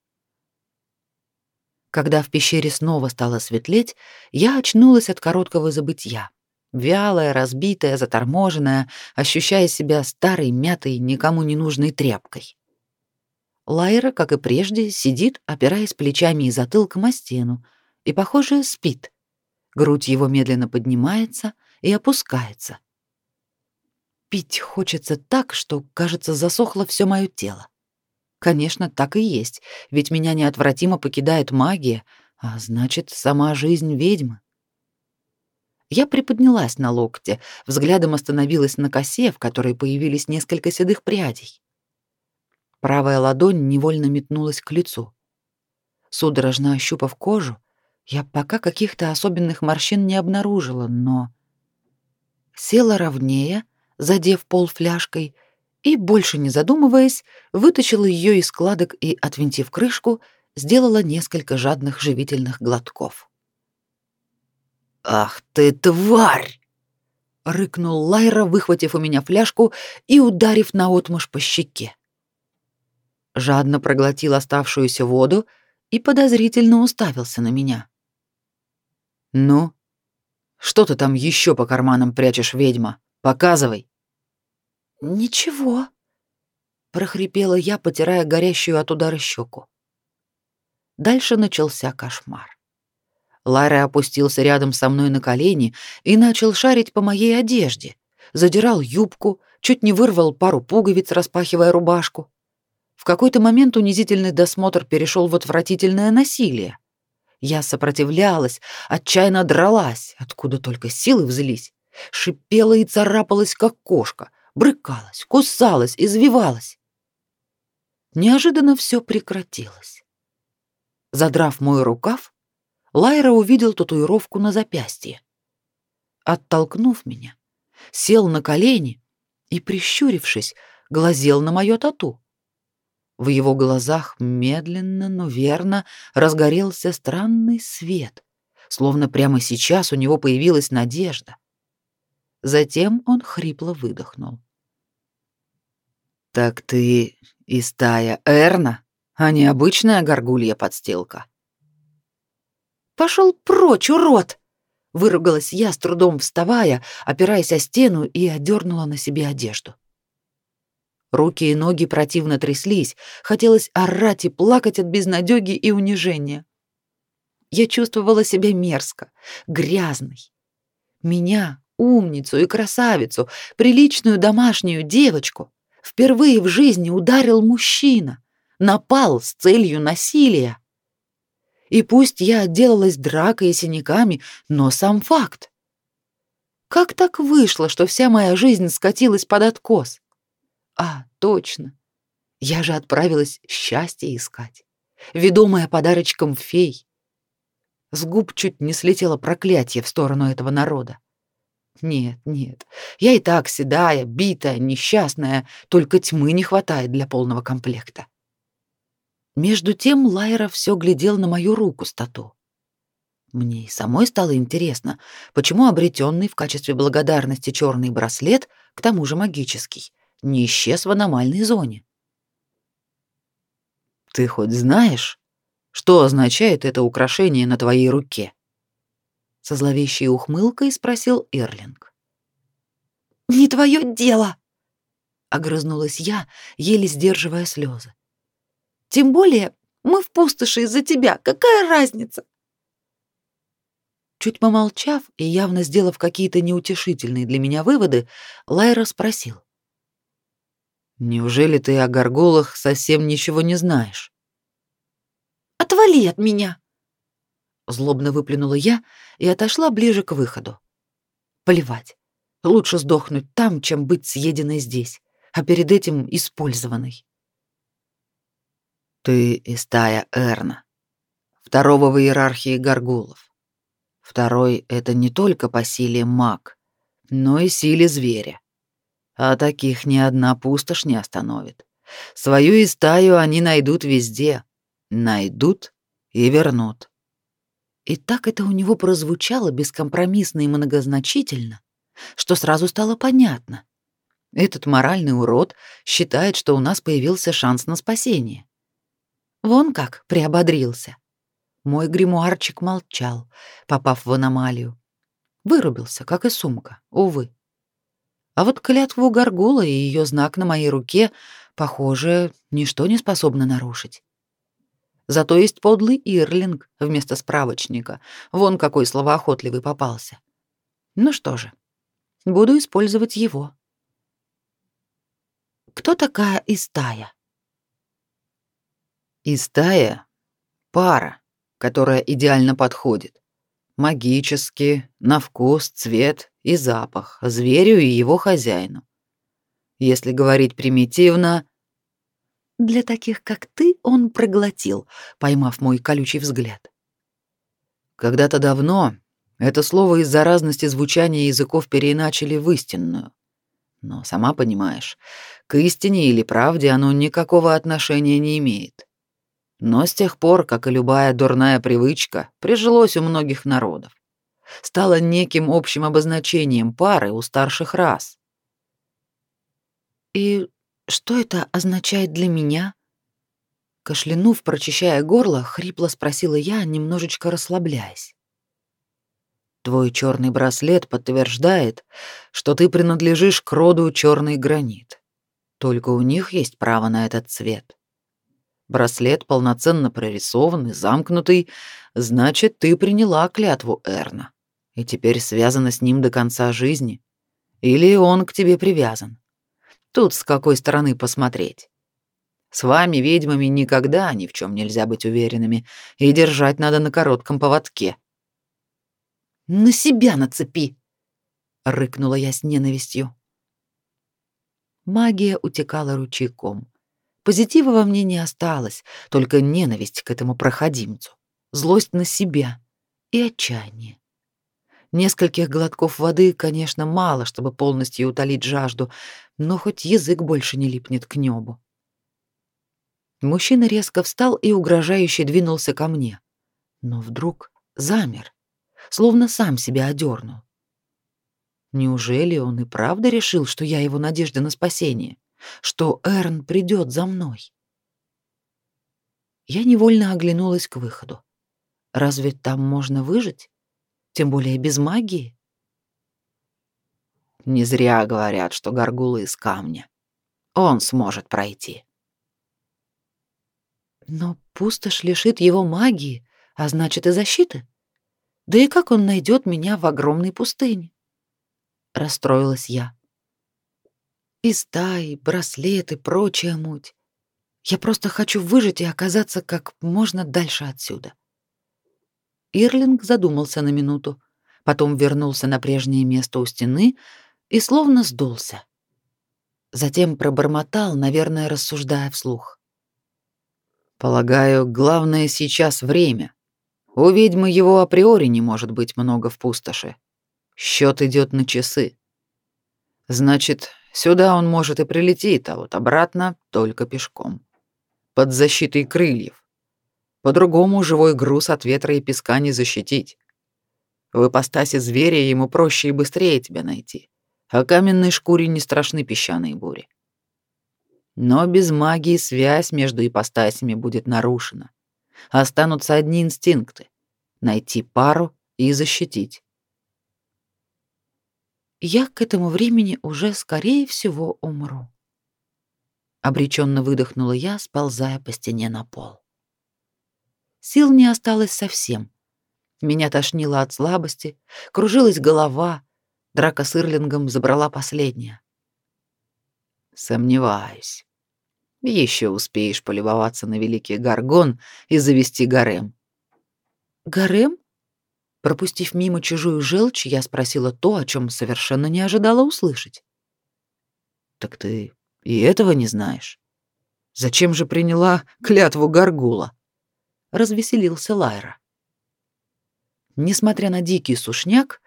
[SPEAKER 1] Когда в пещере снова стало светлеть, я очнулась от короткого забытья. Вялая, разбитая, заторможенная, ощущая себя старой, мятой, никому не нужной тряпкой. Лайра, как и прежде, сидит, опираясь плечами и затылком о стену, и, похоже, спит. Грудь его медленно поднимается и опускается. Пить хочется так, что, кажется, засохло все мое тело. Конечно, так и есть, ведь меня неотвратимо покидает магия, а значит, сама жизнь ведьмы. Я приподнялась на локте, взглядом остановилась на косе, в которой появились несколько седых прядей. Правая ладонь невольно метнулась к лицу. Судорожно ощупав кожу, я пока каких-то особенных морщин не обнаружила, но... Села ровнее, задев пол фляжкой, и, больше не задумываясь, вытащила ее из складок и, отвинтив крышку, сделала несколько жадных живительных глотков.
[SPEAKER 2] «Ах ты, тварь!»
[SPEAKER 1] — рыкнул Лайра, выхватив у меня фляжку и ударив наотмашь по щеке. Жадно проглотил оставшуюся воду и подозрительно уставился на меня.
[SPEAKER 2] «Ну? Что ты там еще по карманам прячешь, ведьма? Показывай!»
[SPEAKER 1] «Ничего», — прохрипела я, потирая горящую от удара щеку. Дальше начался кошмар. Лара опустился рядом со мной на колени и начал шарить по моей одежде, задирал юбку, чуть не вырвал пару пуговиц, распахивая рубашку. В какой-то момент унизительный досмотр перешел в отвратительное насилие. Я сопротивлялась, отчаянно дралась, откуда только силы взялись, шипела и царапалась, как кошка, брыкалась, кусалась, извивалась. Неожиданно все прекратилось. Задрав мой рукав, Лайра увидел татуировку на запястье. Оттолкнув меня, сел на колени и, прищурившись, глазел на мое тату. В его глазах медленно, но верно разгорелся странный свет, словно прямо сейчас у него появилась надежда. Затем он хрипло выдохнул. «Так ты и стая Эрна, а не обычная горгулья-подстилка?» «Пошел прочь, урод!» — выругалась я, с трудом вставая, опираясь о стену и одернула на себе одежду. Руки и ноги противно тряслись, хотелось орать и плакать от безнадёги и унижения. Я чувствовала себя мерзко, грязной. Меня, умницу и красавицу, приличную домашнюю девочку, впервые в жизни ударил мужчина, напал с целью насилия. И пусть я отделалась дракой и синяками, но сам факт. Как так вышло, что вся моя жизнь скатилась под откос? А, точно. Я же отправилась счастье искать, ведомая подарочком фей. С губ чуть не слетело проклятие в сторону этого народа. Нет, нет, я и так седая, битая, несчастная, только тьмы не хватает для полного комплекта. Между тем Лайра все глядел на мою руку с тату. Мне и самой стало интересно, почему обретенный в качестве благодарности черный браслет, к тому же магический, не исчез в аномальной зоне. Ты хоть знаешь, что означает это украшение на твоей руке? Со зловещей ухмылкой спросил Эрлинг. Не твое дело, огрызнулась я, еле сдерживая слезы. Тем более мы в пустоши из-за тебя. Какая разница? Чуть помолчав и явно сделав какие-то неутешительные для меня выводы, Лайра спросил: Неужели ты о горгулах совсем ничего не знаешь? Отвали от меня, злобно выплюнула я и отошла ближе к выходу. Плевать. Лучше сдохнуть там, чем быть съеденной здесь, а перед этим использованной. Ты из стая Эрна, второго в иерархии горгулов. Второй — это не только по силе маг, но и силе зверя. А таких ни одна пустошь не остановит. Свою истаю они найдут везде. Найдут и вернут. И так это у него прозвучало бескомпромиссно и многозначительно, что сразу стало понятно. Этот моральный урод считает, что у нас появился шанс на спасение. Вон как приободрился. Мой гримуарчик молчал, попав в аномалию. Вырубился, как и сумка, увы. А вот клятву Гаргула и ее знак на моей руке, похоже, ничто не способно нарушить. Зато есть подлый Ирлинг вместо справочника. Вон какой словоохотливый попался. Ну что же, буду использовать его. Кто такая Истая? Истая — пара, которая идеально подходит. Магически, на вкус, цвет и запах, зверю и его хозяину. Если говорить примитивно, для таких, как ты, он проглотил, поймав мой колючий взгляд. Когда-то давно это слово из-за разности звучания языков переиначили в истинную. Но сама понимаешь, к истине или правде оно никакого отношения не имеет. Но с тех пор, как и любая дурная привычка, прижилось у многих народов. Стало неким общим обозначением пары у старших рас. «И что это означает для меня?» Кашлянув, прочищая горло, хрипло спросила я, немножечко расслабляясь. «Твой черный браслет подтверждает, что ты принадлежишь к роду черный гранит. Только у них есть право на этот цвет. Браслет полноценно прорисованный, замкнутый, значит, ты приняла клятву Эрна и теперь связана с ним до конца жизни. Или он к тебе привязан. Тут с какой стороны посмотреть. С вами, ведьмами, никогда ни в чем нельзя быть уверенными, и держать надо на коротком поводке.
[SPEAKER 2] На себя нацепи, рыкнула я с ненавистью. Магия утекала ручейком. Позитива во мне не осталось, только ненависть к этому проходимцу, злость на себя и отчаяние. Нескольких глотков воды, конечно, мало, чтобы полностью утолить жажду, но хоть язык больше не липнет к небу. Мужчина резко встал и угрожающе двинулся ко мне. Но вдруг замер, словно сам себя одернул. Неужели он и правда решил, что я его надежда на спасение, что Эрн придет за мной? Я невольно оглянулась к выходу. Разве там можно выжить? Тем более без магии?
[SPEAKER 1] Не зря говорят, что горгулы из камня. Он сможет пройти.
[SPEAKER 2] Но пустошь лишит его магии, а значит и защиты. Да и как он найдет меня в огромной пустыне? Расстроилась я. И стаи, браслеты, прочая муть. Я просто хочу выжить и оказаться как можно дальше отсюда. Ирлинг задумался на минуту, потом вернулся на прежнее место у стены и словно сдулся. Затем пробормотал, наверное, рассуждая вслух.
[SPEAKER 1] Полагаю, главное сейчас время. У ведьмы его априори не может быть много в пустоши. Счет идет на часы. Значит, сюда он может и прилетит, а вот обратно только пешком. Под защитой крыльев. По-другому живой груз от ветра и песка не защитить. В ипостаси зверя ему проще и быстрее тебя найти, а каменной шкуре не страшны песчаные бури. Но без магии связь между ипостасями будет нарушена. Останутся одни инстинкты — найти пару и защитить.
[SPEAKER 2] Я к этому времени уже, скорее всего, умру. Обреченно выдохнула я, сползая по стене на пол. Сил не осталось совсем. Меня тошнило от слабости, кружилась голова, драка с Ирлингом забрала последняя.
[SPEAKER 1] Сомневаюсь. Еще успеешь полюбоваться на великий горгон и завести гарем.
[SPEAKER 2] Гарем? Пропустив мимо чужую желчь, я спросила то, о чем совершенно не ожидала услышать.
[SPEAKER 1] Так ты и этого не знаешь? Зачем же приняла клятву горгула?
[SPEAKER 2] Развеселился Лайра. Несмотря на дикий сушняк,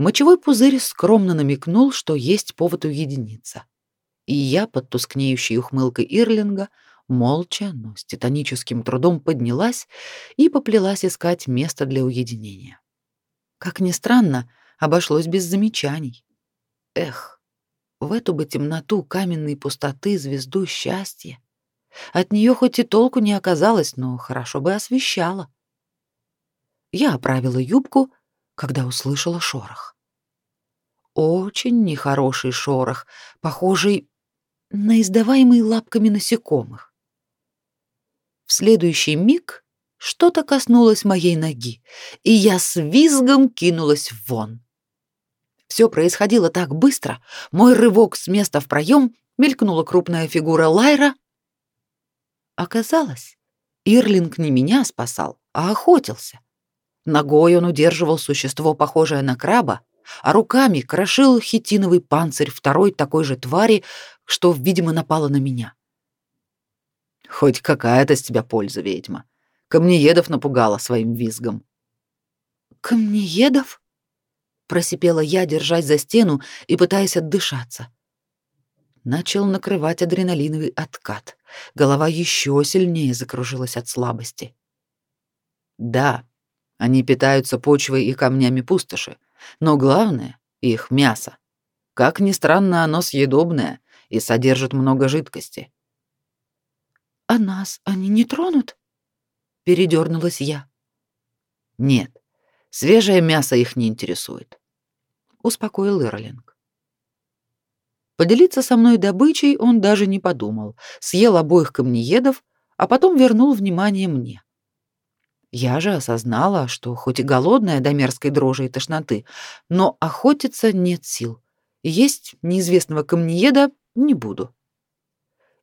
[SPEAKER 2] мочевой пузырь скромно намекнул, что есть повод уединиться и я под тускнеющей ухмылкой Ирлинга молча, но с титаническим трудом поднялась и поплелась искать место для уединения. Как ни странно, обошлось без замечаний. Эх, в эту бы темноту каменной пустоты звезду счастья. От нее хоть и толку не оказалось, но хорошо бы освещала. Я оправила юбку, когда услышала шорох. Очень нехороший шорох, похожий на издаваемый лапками насекомых. В следующий миг что-то коснулось моей ноги, и я с визгом кинулась вон. Все происходило так быстро, мой рывок с места в проем, мелькнула крупная фигура Лайра. Оказалось, Ирлинг не меня спасал, а охотился. Ногой он удерживал существо, похожее на краба, а руками крошил хитиновый панцирь второй такой же твари, что, видимо, напала на меня.
[SPEAKER 1] Хоть какая-то с тебя польза, ведьма. Камнеедов напугала своим визгом.
[SPEAKER 2] Камнеедов? просипела я, держась за стену и пытаясь отдышаться. Начал накрывать адреналиновый откат. Голова еще сильнее закружилась от слабости.
[SPEAKER 1] Да, они питаются почвой и камнями пустоши, но главное — их мясо. Как ни странно, оно съедобное и содержит много жидкости.
[SPEAKER 2] «А нас они не тронут?» — передернулась я.
[SPEAKER 1] «Нет, свежее мясо их не интересует», — успокоил Ирлинг.
[SPEAKER 2] Поделиться со мной добычей он даже не подумал, съел обоих камнеедов, а потом вернул внимание мне. Я же осознала, что хоть и голодная до мерзкой дрожи и тошноты, но охотиться нет сил,
[SPEAKER 1] есть неизвестного камнееда не буду.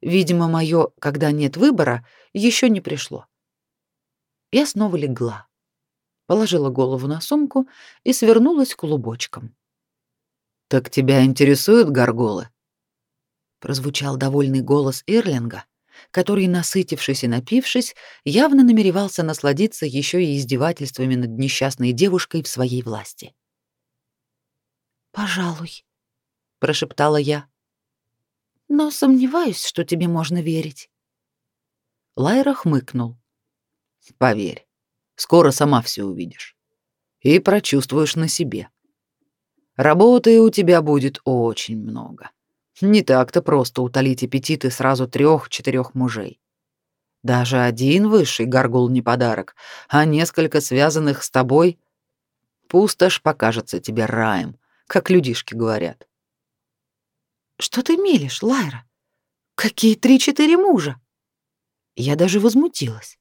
[SPEAKER 1] Видимо, мое «когда нет выбора» еще не пришло. Я снова легла, положила голову на сумку и свернулась клубочком. «Так тебя интересуют горголы?» Прозвучал довольный голос Ирлинга, который, насытившись и напившись, явно намеревался насладиться еще и издевательствами над несчастной девушкой в своей власти.
[SPEAKER 2] «Пожалуй», —
[SPEAKER 1] прошептала я.
[SPEAKER 2] «Но сомневаюсь, что тебе можно верить».
[SPEAKER 1] Лайра хмыкнул. «Поверь, скоро сама все увидишь и прочувствуешь на себе. Работы у тебя будет очень много. Не так-то просто утолить аппетиты сразу трех-четырех мужей. Даже один высший горгул не подарок, а несколько связанных с тобой пустошь покажется тебе раем, как людишки говорят.
[SPEAKER 2] Что ты мелешь, Лайра? Какие три-четыре мужа? Я даже возмутилась.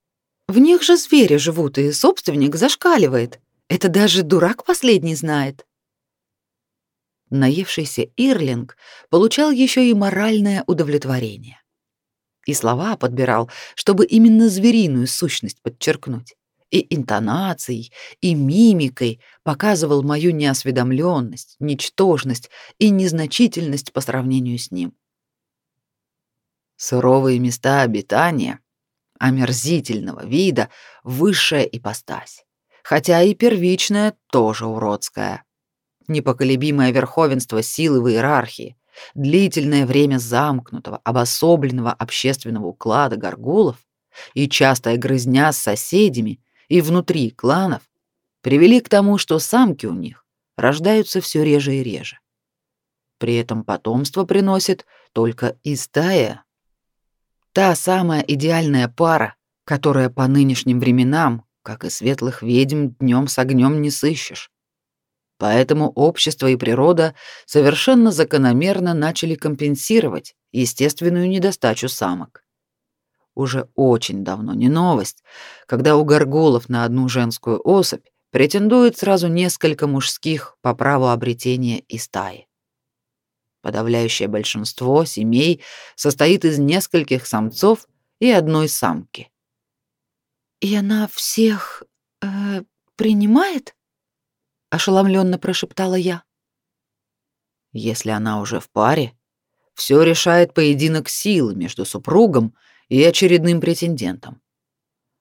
[SPEAKER 2] В них же звери живут, и собственник зашкаливает. Это даже дурак последний знает.
[SPEAKER 1] Наевшийся Ирлинг получал еще и моральное удовлетворение. И слова подбирал, чтобы именно звериную сущность подчеркнуть. И интонацией, и мимикой показывал мою неосведомленность, ничтожность и незначительность по сравнению с ним. Суровые места обитания омерзительного вида, высшая ипостась, хотя и первичная тоже уродская непоколебимое верховенство силы в иерархии, длительное время замкнутого, обособленного общественного уклада горгулов и частая грызня с соседями и внутри кланов привели к тому, что самки у них рождаются все реже и реже. При этом потомство приносит только из стая. Та самая идеальная пара, которая по нынешним временам, как и светлых ведьм, днем с огнем не сыщешь. Поэтому общество и природа совершенно закономерно начали компенсировать естественную недостачу самок. Уже очень давно не новость, когда у горгулов на одну женскую особь претендует сразу несколько мужских по праву обретения и стаи. Подавляющее большинство семей состоит из нескольких самцов и одной самки.
[SPEAKER 2] И она всех э, принимает? Ошеломленно прошептала я.
[SPEAKER 1] Если она уже в паре, все решает поединок сил между супругом и очередным претендентом.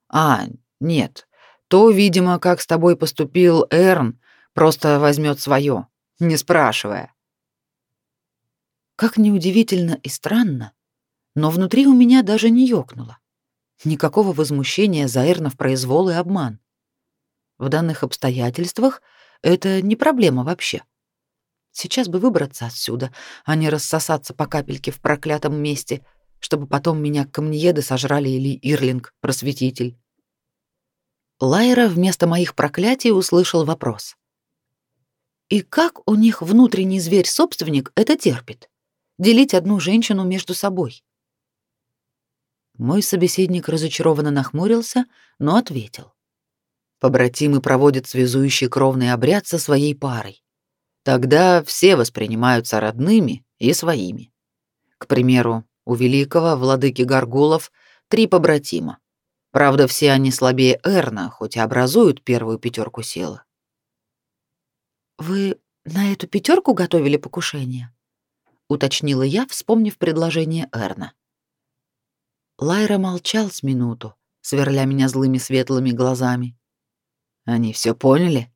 [SPEAKER 1] А, нет, то, видимо, как с тобой поступил Эрн, просто возьмет свое, не спрашивая.
[SPEAKER 2] Как неудивительно и странно, но внутри у меня даже не ёкнуло. Никакого возмущения за Эрнов произвол и обман. В данных обстоятельствах — это не проблема вообще. Сейчас бы выбраться отсюда, а не рассосаться по капельке в проклятом месте, чтобы потом меня камнееды сожрали или Ирлинг, просветитель. Лайра вместо моих проклятий услышал вопрос. И как у них внутренний зверь-собственник это терпит? Делить одну женщину между собой? Мой собеседник разочарованно нахмурился, но ответил. Побратимы проводят связующий кровный обряд со своей парой. Тогда все воспринимаются родными и своими. К примеру, у великого владыки Гаргулов три побратима. Правда, все они слабее Эрна, хоть и образуют первую пятерку силы. «Вы на эту пятерку готовили покушение?» — уточнила я, вспомнив предложение Эрна. Лайра молчал с минуту, сверля меня злыми светлыми глазами. Они все поняли?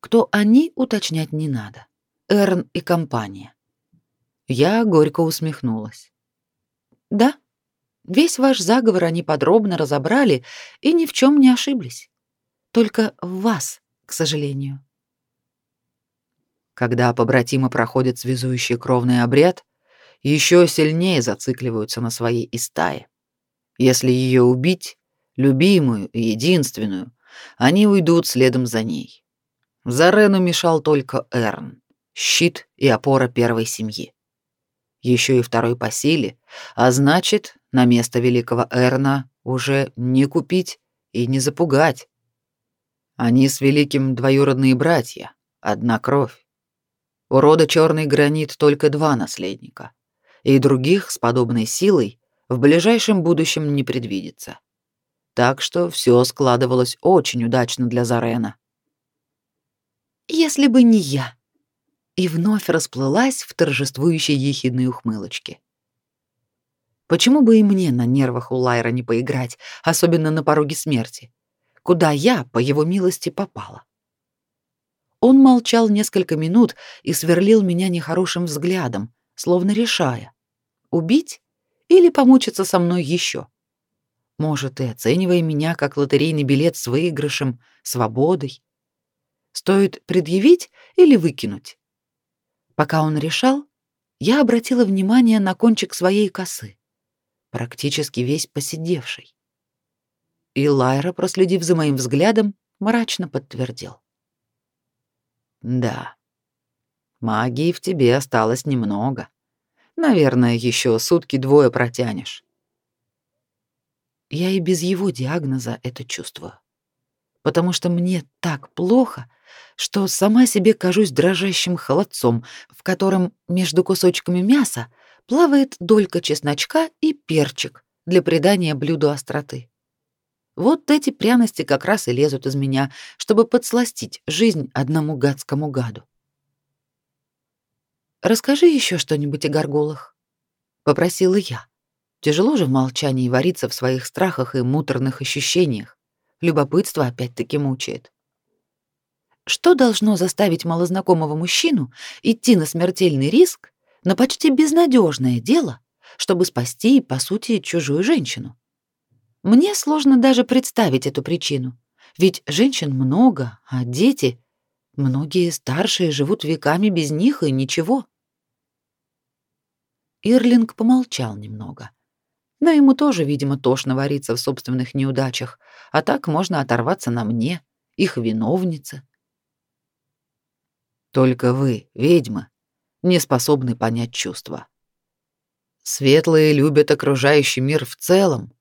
[SPEAKER 2] Кто они, уточнять не надо. Эрн и компания. Я горько усмехнулась. Да, весь ваш заговор они подробно разобрали и ни в чем не ошиблись. Только в вас, к сожалению. Когда побратимы проходят связующий кровный обряд, еще сильнее зацикливаются на своей истае. Если ее убить, любимую и единственную, они уйдут следом за ней. За Рену мешал только Эрн, щит и опора первой семьи. Еще и второй по силе, а значит, на место великого Эрна уже не купить и не запугать. Они с великим двоюродные братья, одна кровь. У рода черный гранит только два наследника, и других с подобной силой в ближайшем будущем не предвидится. Так что все складывалось очень удачно для Зарена.
[SPEAKER 1] Если бы не я. И вновь расплылась в торжествующей ехидной ухмылочке. Почему бы и мне на нервах у Лайра не поиграть, особенно на пороге смерти? Куда я, по его милости, попала? Он молчал несколько минут и сверлил меня нехорошим взглядом, словно решая, убить или помучиться со мной еще. Может, и оценивая меня как лотерейный билет с выигрышем, свободой. Стоит предъявить или выкинуть? Пока он решал, я обратила внимание на кончик своей косы, практически весь поседевший. И Лайра, проследив за моим взглядом, мрачно подтвердил. Да. Магии в тебе осталось немного. Наверное, еще сутки-двое протянешь. Я и без его диагноза это чувствую. Потому что мне так плохо, что сама себе кажусь дрожащим холодцом, в котором между кусочками мяса плавает долька чесночка и перчик для придания блюду остроты. Вот эти пряности как раз и лезут из меня, чтобы подсластить жизнь одному гадскому гаду. Расскажи еще что-нибудь о горгулах, попросила я. Тяжело же в молчании вариться в своих страхах и муторных ощущениях. Любопытство опять-таки мучает. Что должно заставить малознакомого мужчину идти на смертельный риск, на почти безнадежное дело, чтобы спасти, по сути, чужую женщину? Мне сложно даже представить эту причину. Ведь женщин много, а дети... Многие старшие живут веками без них и ничего. Ирлинг помолчал немного. Но ему тоже, видимо, тошно вариться в собственных неудачах, а так можно оторваться на мне, их виновнице. Только вы, ведьмы, не способны понять чувства. Светлые любят окружающий мир в целом,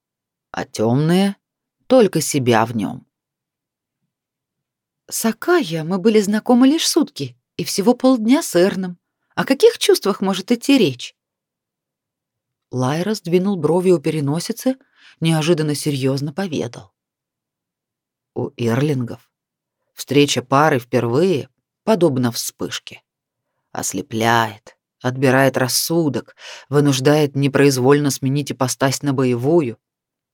[SPEAKER 1] а темные — только себя в нем. С Акая мы были знакомы лишь сутки и всего полдня с Эрном. О каких чувствах может идти речь? Лайра сдвинул брови у переносицы, неожиданно серьезно поведал. У Ирлингов встреча пары впервые подобна вспышке. Ослепляет, отбирает рассудок, вынуждает непроизвольно сменить ипостась на боевую,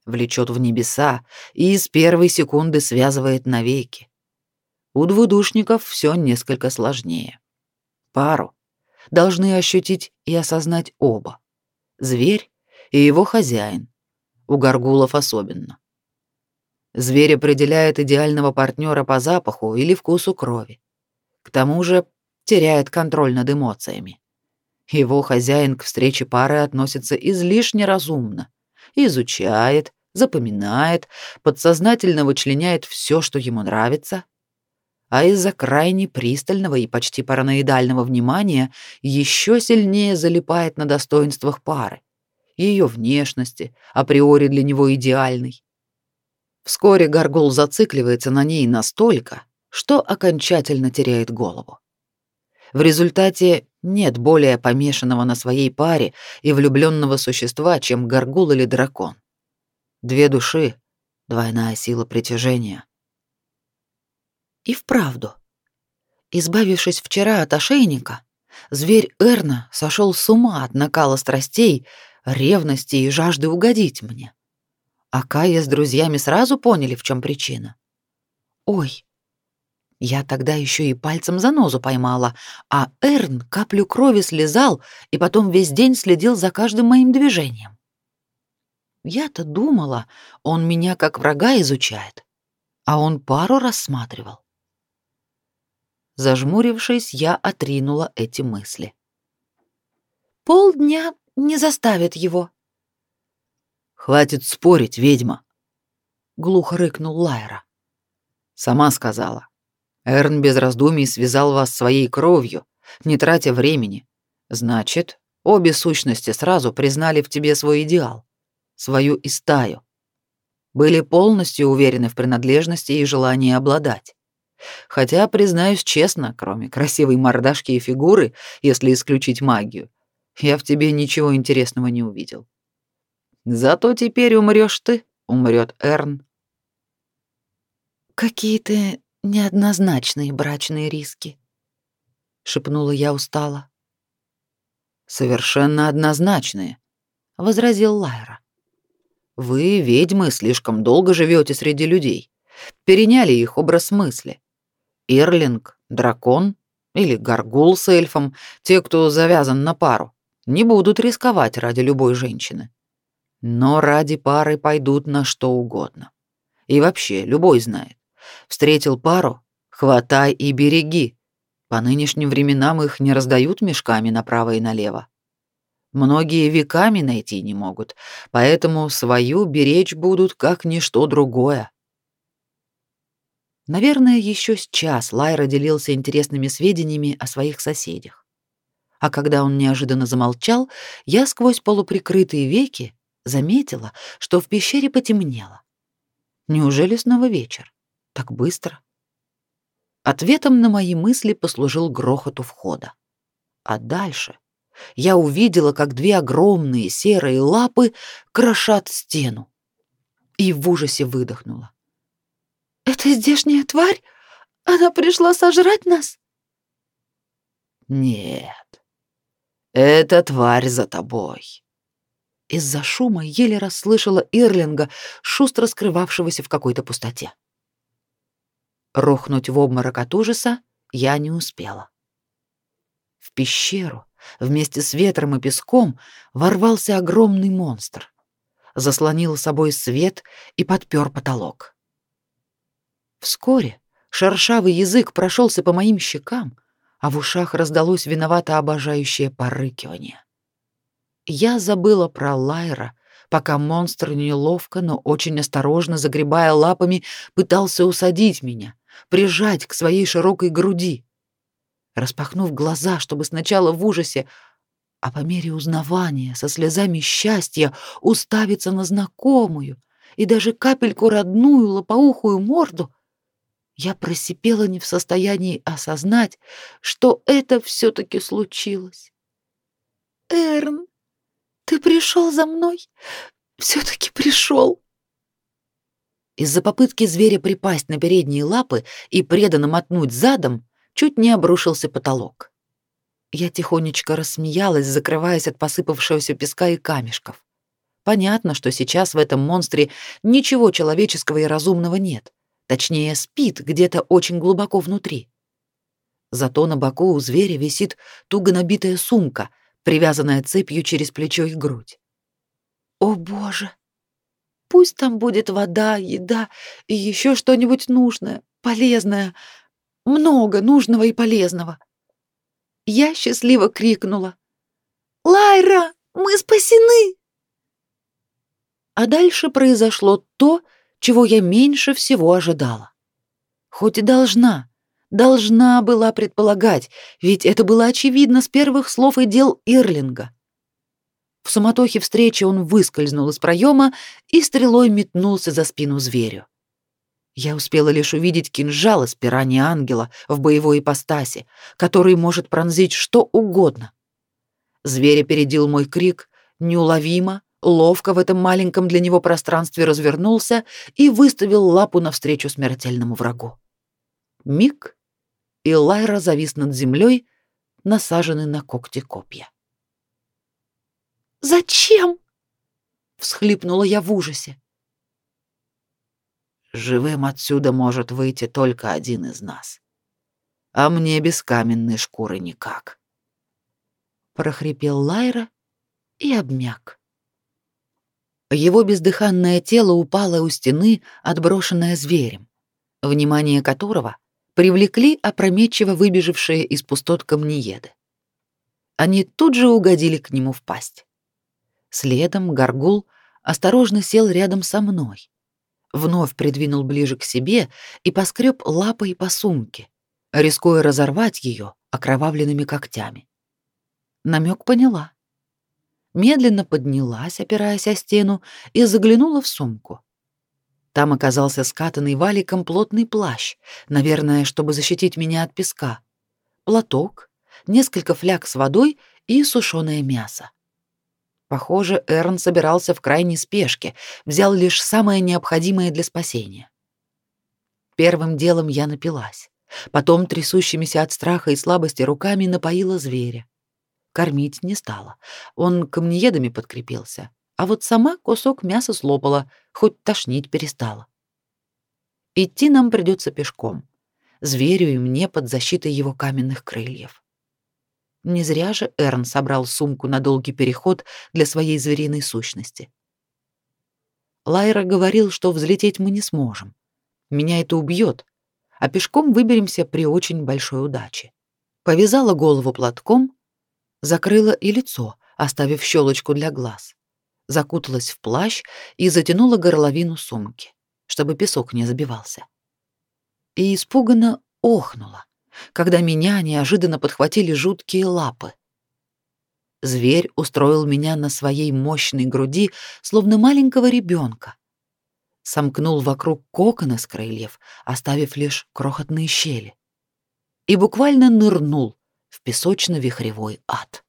[SPEAKER 1] влечет в небеса и с первой секунды связывает навеки. У двудушников все несколько сложнее. Пару должны ощутить и осознать оба. Зверь и его хозяин. У горгулов особенно. Зверь определяет идеального партнера по запаху или вкусу крови. К тому же теряет контроль над эмоциями. Его хозяин к встрече пары относится излишне разумно, изучает, запоминает, подсознательно вычленяет все, что ему нравится, а из-за крайне пристального и почти параноидального внимания еще сильнее залипает на достоинствах пары, ее внешности, априори для него идеальной. Вскоре Гаргул зацикливается на ней настолько, что окончательно теряет голову. В результате нет более помешанного на своей паре и влюбленного существа, чем горгул или дракон. Две души, двойная сила притяжения. И вправду, избавившись вчера от ошейника, зверь Эрна сошел с ума от накала страстей, ревности и жажды угодить мне. А Кая с друзьями сразу поняли, в чем причина. Ой, я тогда еще и пальцем за нозу поймала, а Эрн каплю крови слезал и потом весь день следил за каждым моим движением. Я-то думала, он меня как врага изучает, а он пару рассматривал. Зажмурившись, я отринула эти мысли. Полдня не заставит его. Хватит спорить, ведьма, глухо рыкнул Лайра. Сама сказала. Эрн без раздумий связал вас своей кровью, не тратя времени. Значит, обе сущности сразу признали в тебе свой идеал, свою истаю. Были полностью уверены в принадлежности и желании обладать.
[SPEAKER 2] Хотя, признаюсь честно, кроме красивой мордашки и фигуры, если исключить магию, я в тебе ничего интересного не увидел. Зато теперь умрешь ты, умрет Эрн.
[SPEAKER 1] Какие-то неоднозначные брачные риски, шепнула я устало.
[SPEAKER 2] Совершенно однозначные, возразил Лайра. Вы, ведьмы, слишком долго живете среди людей. Переняли их образ мысли. Ирлинг, дракон или горгул с эльфом, те, кто завязан на пару, не будут рисковать ради любой женщины. Но ради пары пойдут на что угодно. И вообще, любой знает. Встретил пару — хватай и береги. По нынешним временам их не раздают мешками направо и налево. Многие веками найти не могут, поэтому свою беречь будут как ничто другое. Наверное, еще с час Лайра делился интересными сведениями о своих соседях. А когда он неожиданно замолчал, я сквозь полуприкрытые веки заметила, что в пещере потемнело. Неужели снова вечер? Так быстро? Ответом на мои мысли послужил грохот у входа. А дальше я увидела, как две огромные серые лапы крошат стену. И в ужасе выдохнула.
[SPEAKER 3] Это здешняя тварь? Она пришла сожрать нас?
[SPEAKER 2] Нет. Это тварь за тобой.
[SPEAKER 1] Из-за шума еле расслышала Ирлинга, шустро скрывавшегося в какой-то пустоте. Рухнуть в обморок от ужаса я не успела. В пещеру вместе с ветром и песком ворвался огромный монстр. Заслонил собой свет и подпер потолок. Вскоре шершавый язык прошелся по моим щекам, а в ушах раздалось виновато обожающее порыкивание. Я забыла про Лайра, пока монстр неловко, но очень осторожно, загребая лапами, пытался усадить меня, прижать к своей широкой груди. Распахнув глаза, чтобы сначала в ужасе, а по мере узнавания, со слезами счастья, уставиться на знакомую и даже капельку родную лопоухую морду, я просипела не в состоянии осознать, что это все-таки случилось.
[SPEAKER 3] «Эрн, ты пришел за мной? Все-таки пришел!»
[SPEAKER 1] Из-за попытки зверя припасть на передние лапы и преданно мотнуть задом, чуть не обрушился потолок. Я тихонечко рассмеялась, закрываясь от посыпавшегося песка и камешков. Понятно, что сейчас в этом монстре ничего человеческого и разумного нет. Точнее, спит где-то очень глубоко внутри. Зато на боку у зверя висит туго набитая сумка, привязанная цепью через плечо и грудь.
[SPEAKER 3] О, боже! Пусть там будет вода, еда и еще что-нибудь нужное, полезное, много нужного и полезного. Я счастливо крикнула: "Лайра, мы спасены!"
[SPEAKER 1] А дальше произошло то, чего я меньше всего ожидала. Хоть и должна, должна была предполагать, ведь это было очевидно с первых слов и дел Ирлинга. В суматохе встречи он выскользнул из проема и стрелой метнулся за спину зверю. Я успела лишь увидеть кинжал из пирани ангела в боевой ипостаси, который может пронзить что угодно. Зверь опередил мой крик неуловимо, ловко в этом маленьком для него пространстве развернулся и выставил лапу навстречу смертельному врагу. Миг, и Лайра завис над землей, насаженный на когти копья.
[SPEAKER 3] «Зачем?»
[SPEAKER 1] — всхлипнула я в ужасе.
[SPEAKER 2] «Живым отсюда может выйти только один из нас, а мне без каменной шкуры никак», — прохрипел Лайра и обмяк.
[SPEAKER 1] Его бездыханное тело упало у стены, отброшенное зверем, внимание которого привлекли опрометчиво выбежавшие из пустот камнееды. Они тут же угодили к нему в пасть. Следом Гаргул осторожно сел рядом со мной, вновь придвинул ближе к себе и поскреб лапой по сумке, рискуя разорвать ее окровавленными когтями. Намек поняла медленно поднялась, опираясь о стену, и заглянула в сумку. Там оказался скатанный валиком плотный плащ, наверное, чтобы защитить меня от песка, платок, несколько фляг с водой и сушеное мясо. Похоже, Эрн собирался в крайней спешке, взял лишь самое необходимое для спасения. Первым делом я напилась, потом трясущимися от страха и слабости руками напоила зверя. Кормить не стала, он камнеедами подкрепился, а вот сама кусок мяса слопала, хоть тошнить перестала. Идти нам придется пешком, зверю и мне под защитой его каменных крыльев. Не зря же Эрн собрал сумку на долгий переход для своей звериной сущности. Лайра говорил, что взлететь мы не сможем. Меня это убьет, а пешком выберемся при очень большой удаче. Повязала голову платком, закрыла и лицо, оставив щелочку для глаз закуталась в плащ и затянула горловину сумки, чтобы песок не забивался. И испуганно охнула, когда меня неожиданно подхватили жуткие лапы. Зверь устроил меня на своей мощной груди, словно маленького ребенка. Сомкнул вокруг кокона с крыльев, оставив лишь крохотные щели. И буквально нырнул в песочно-вихревой ад.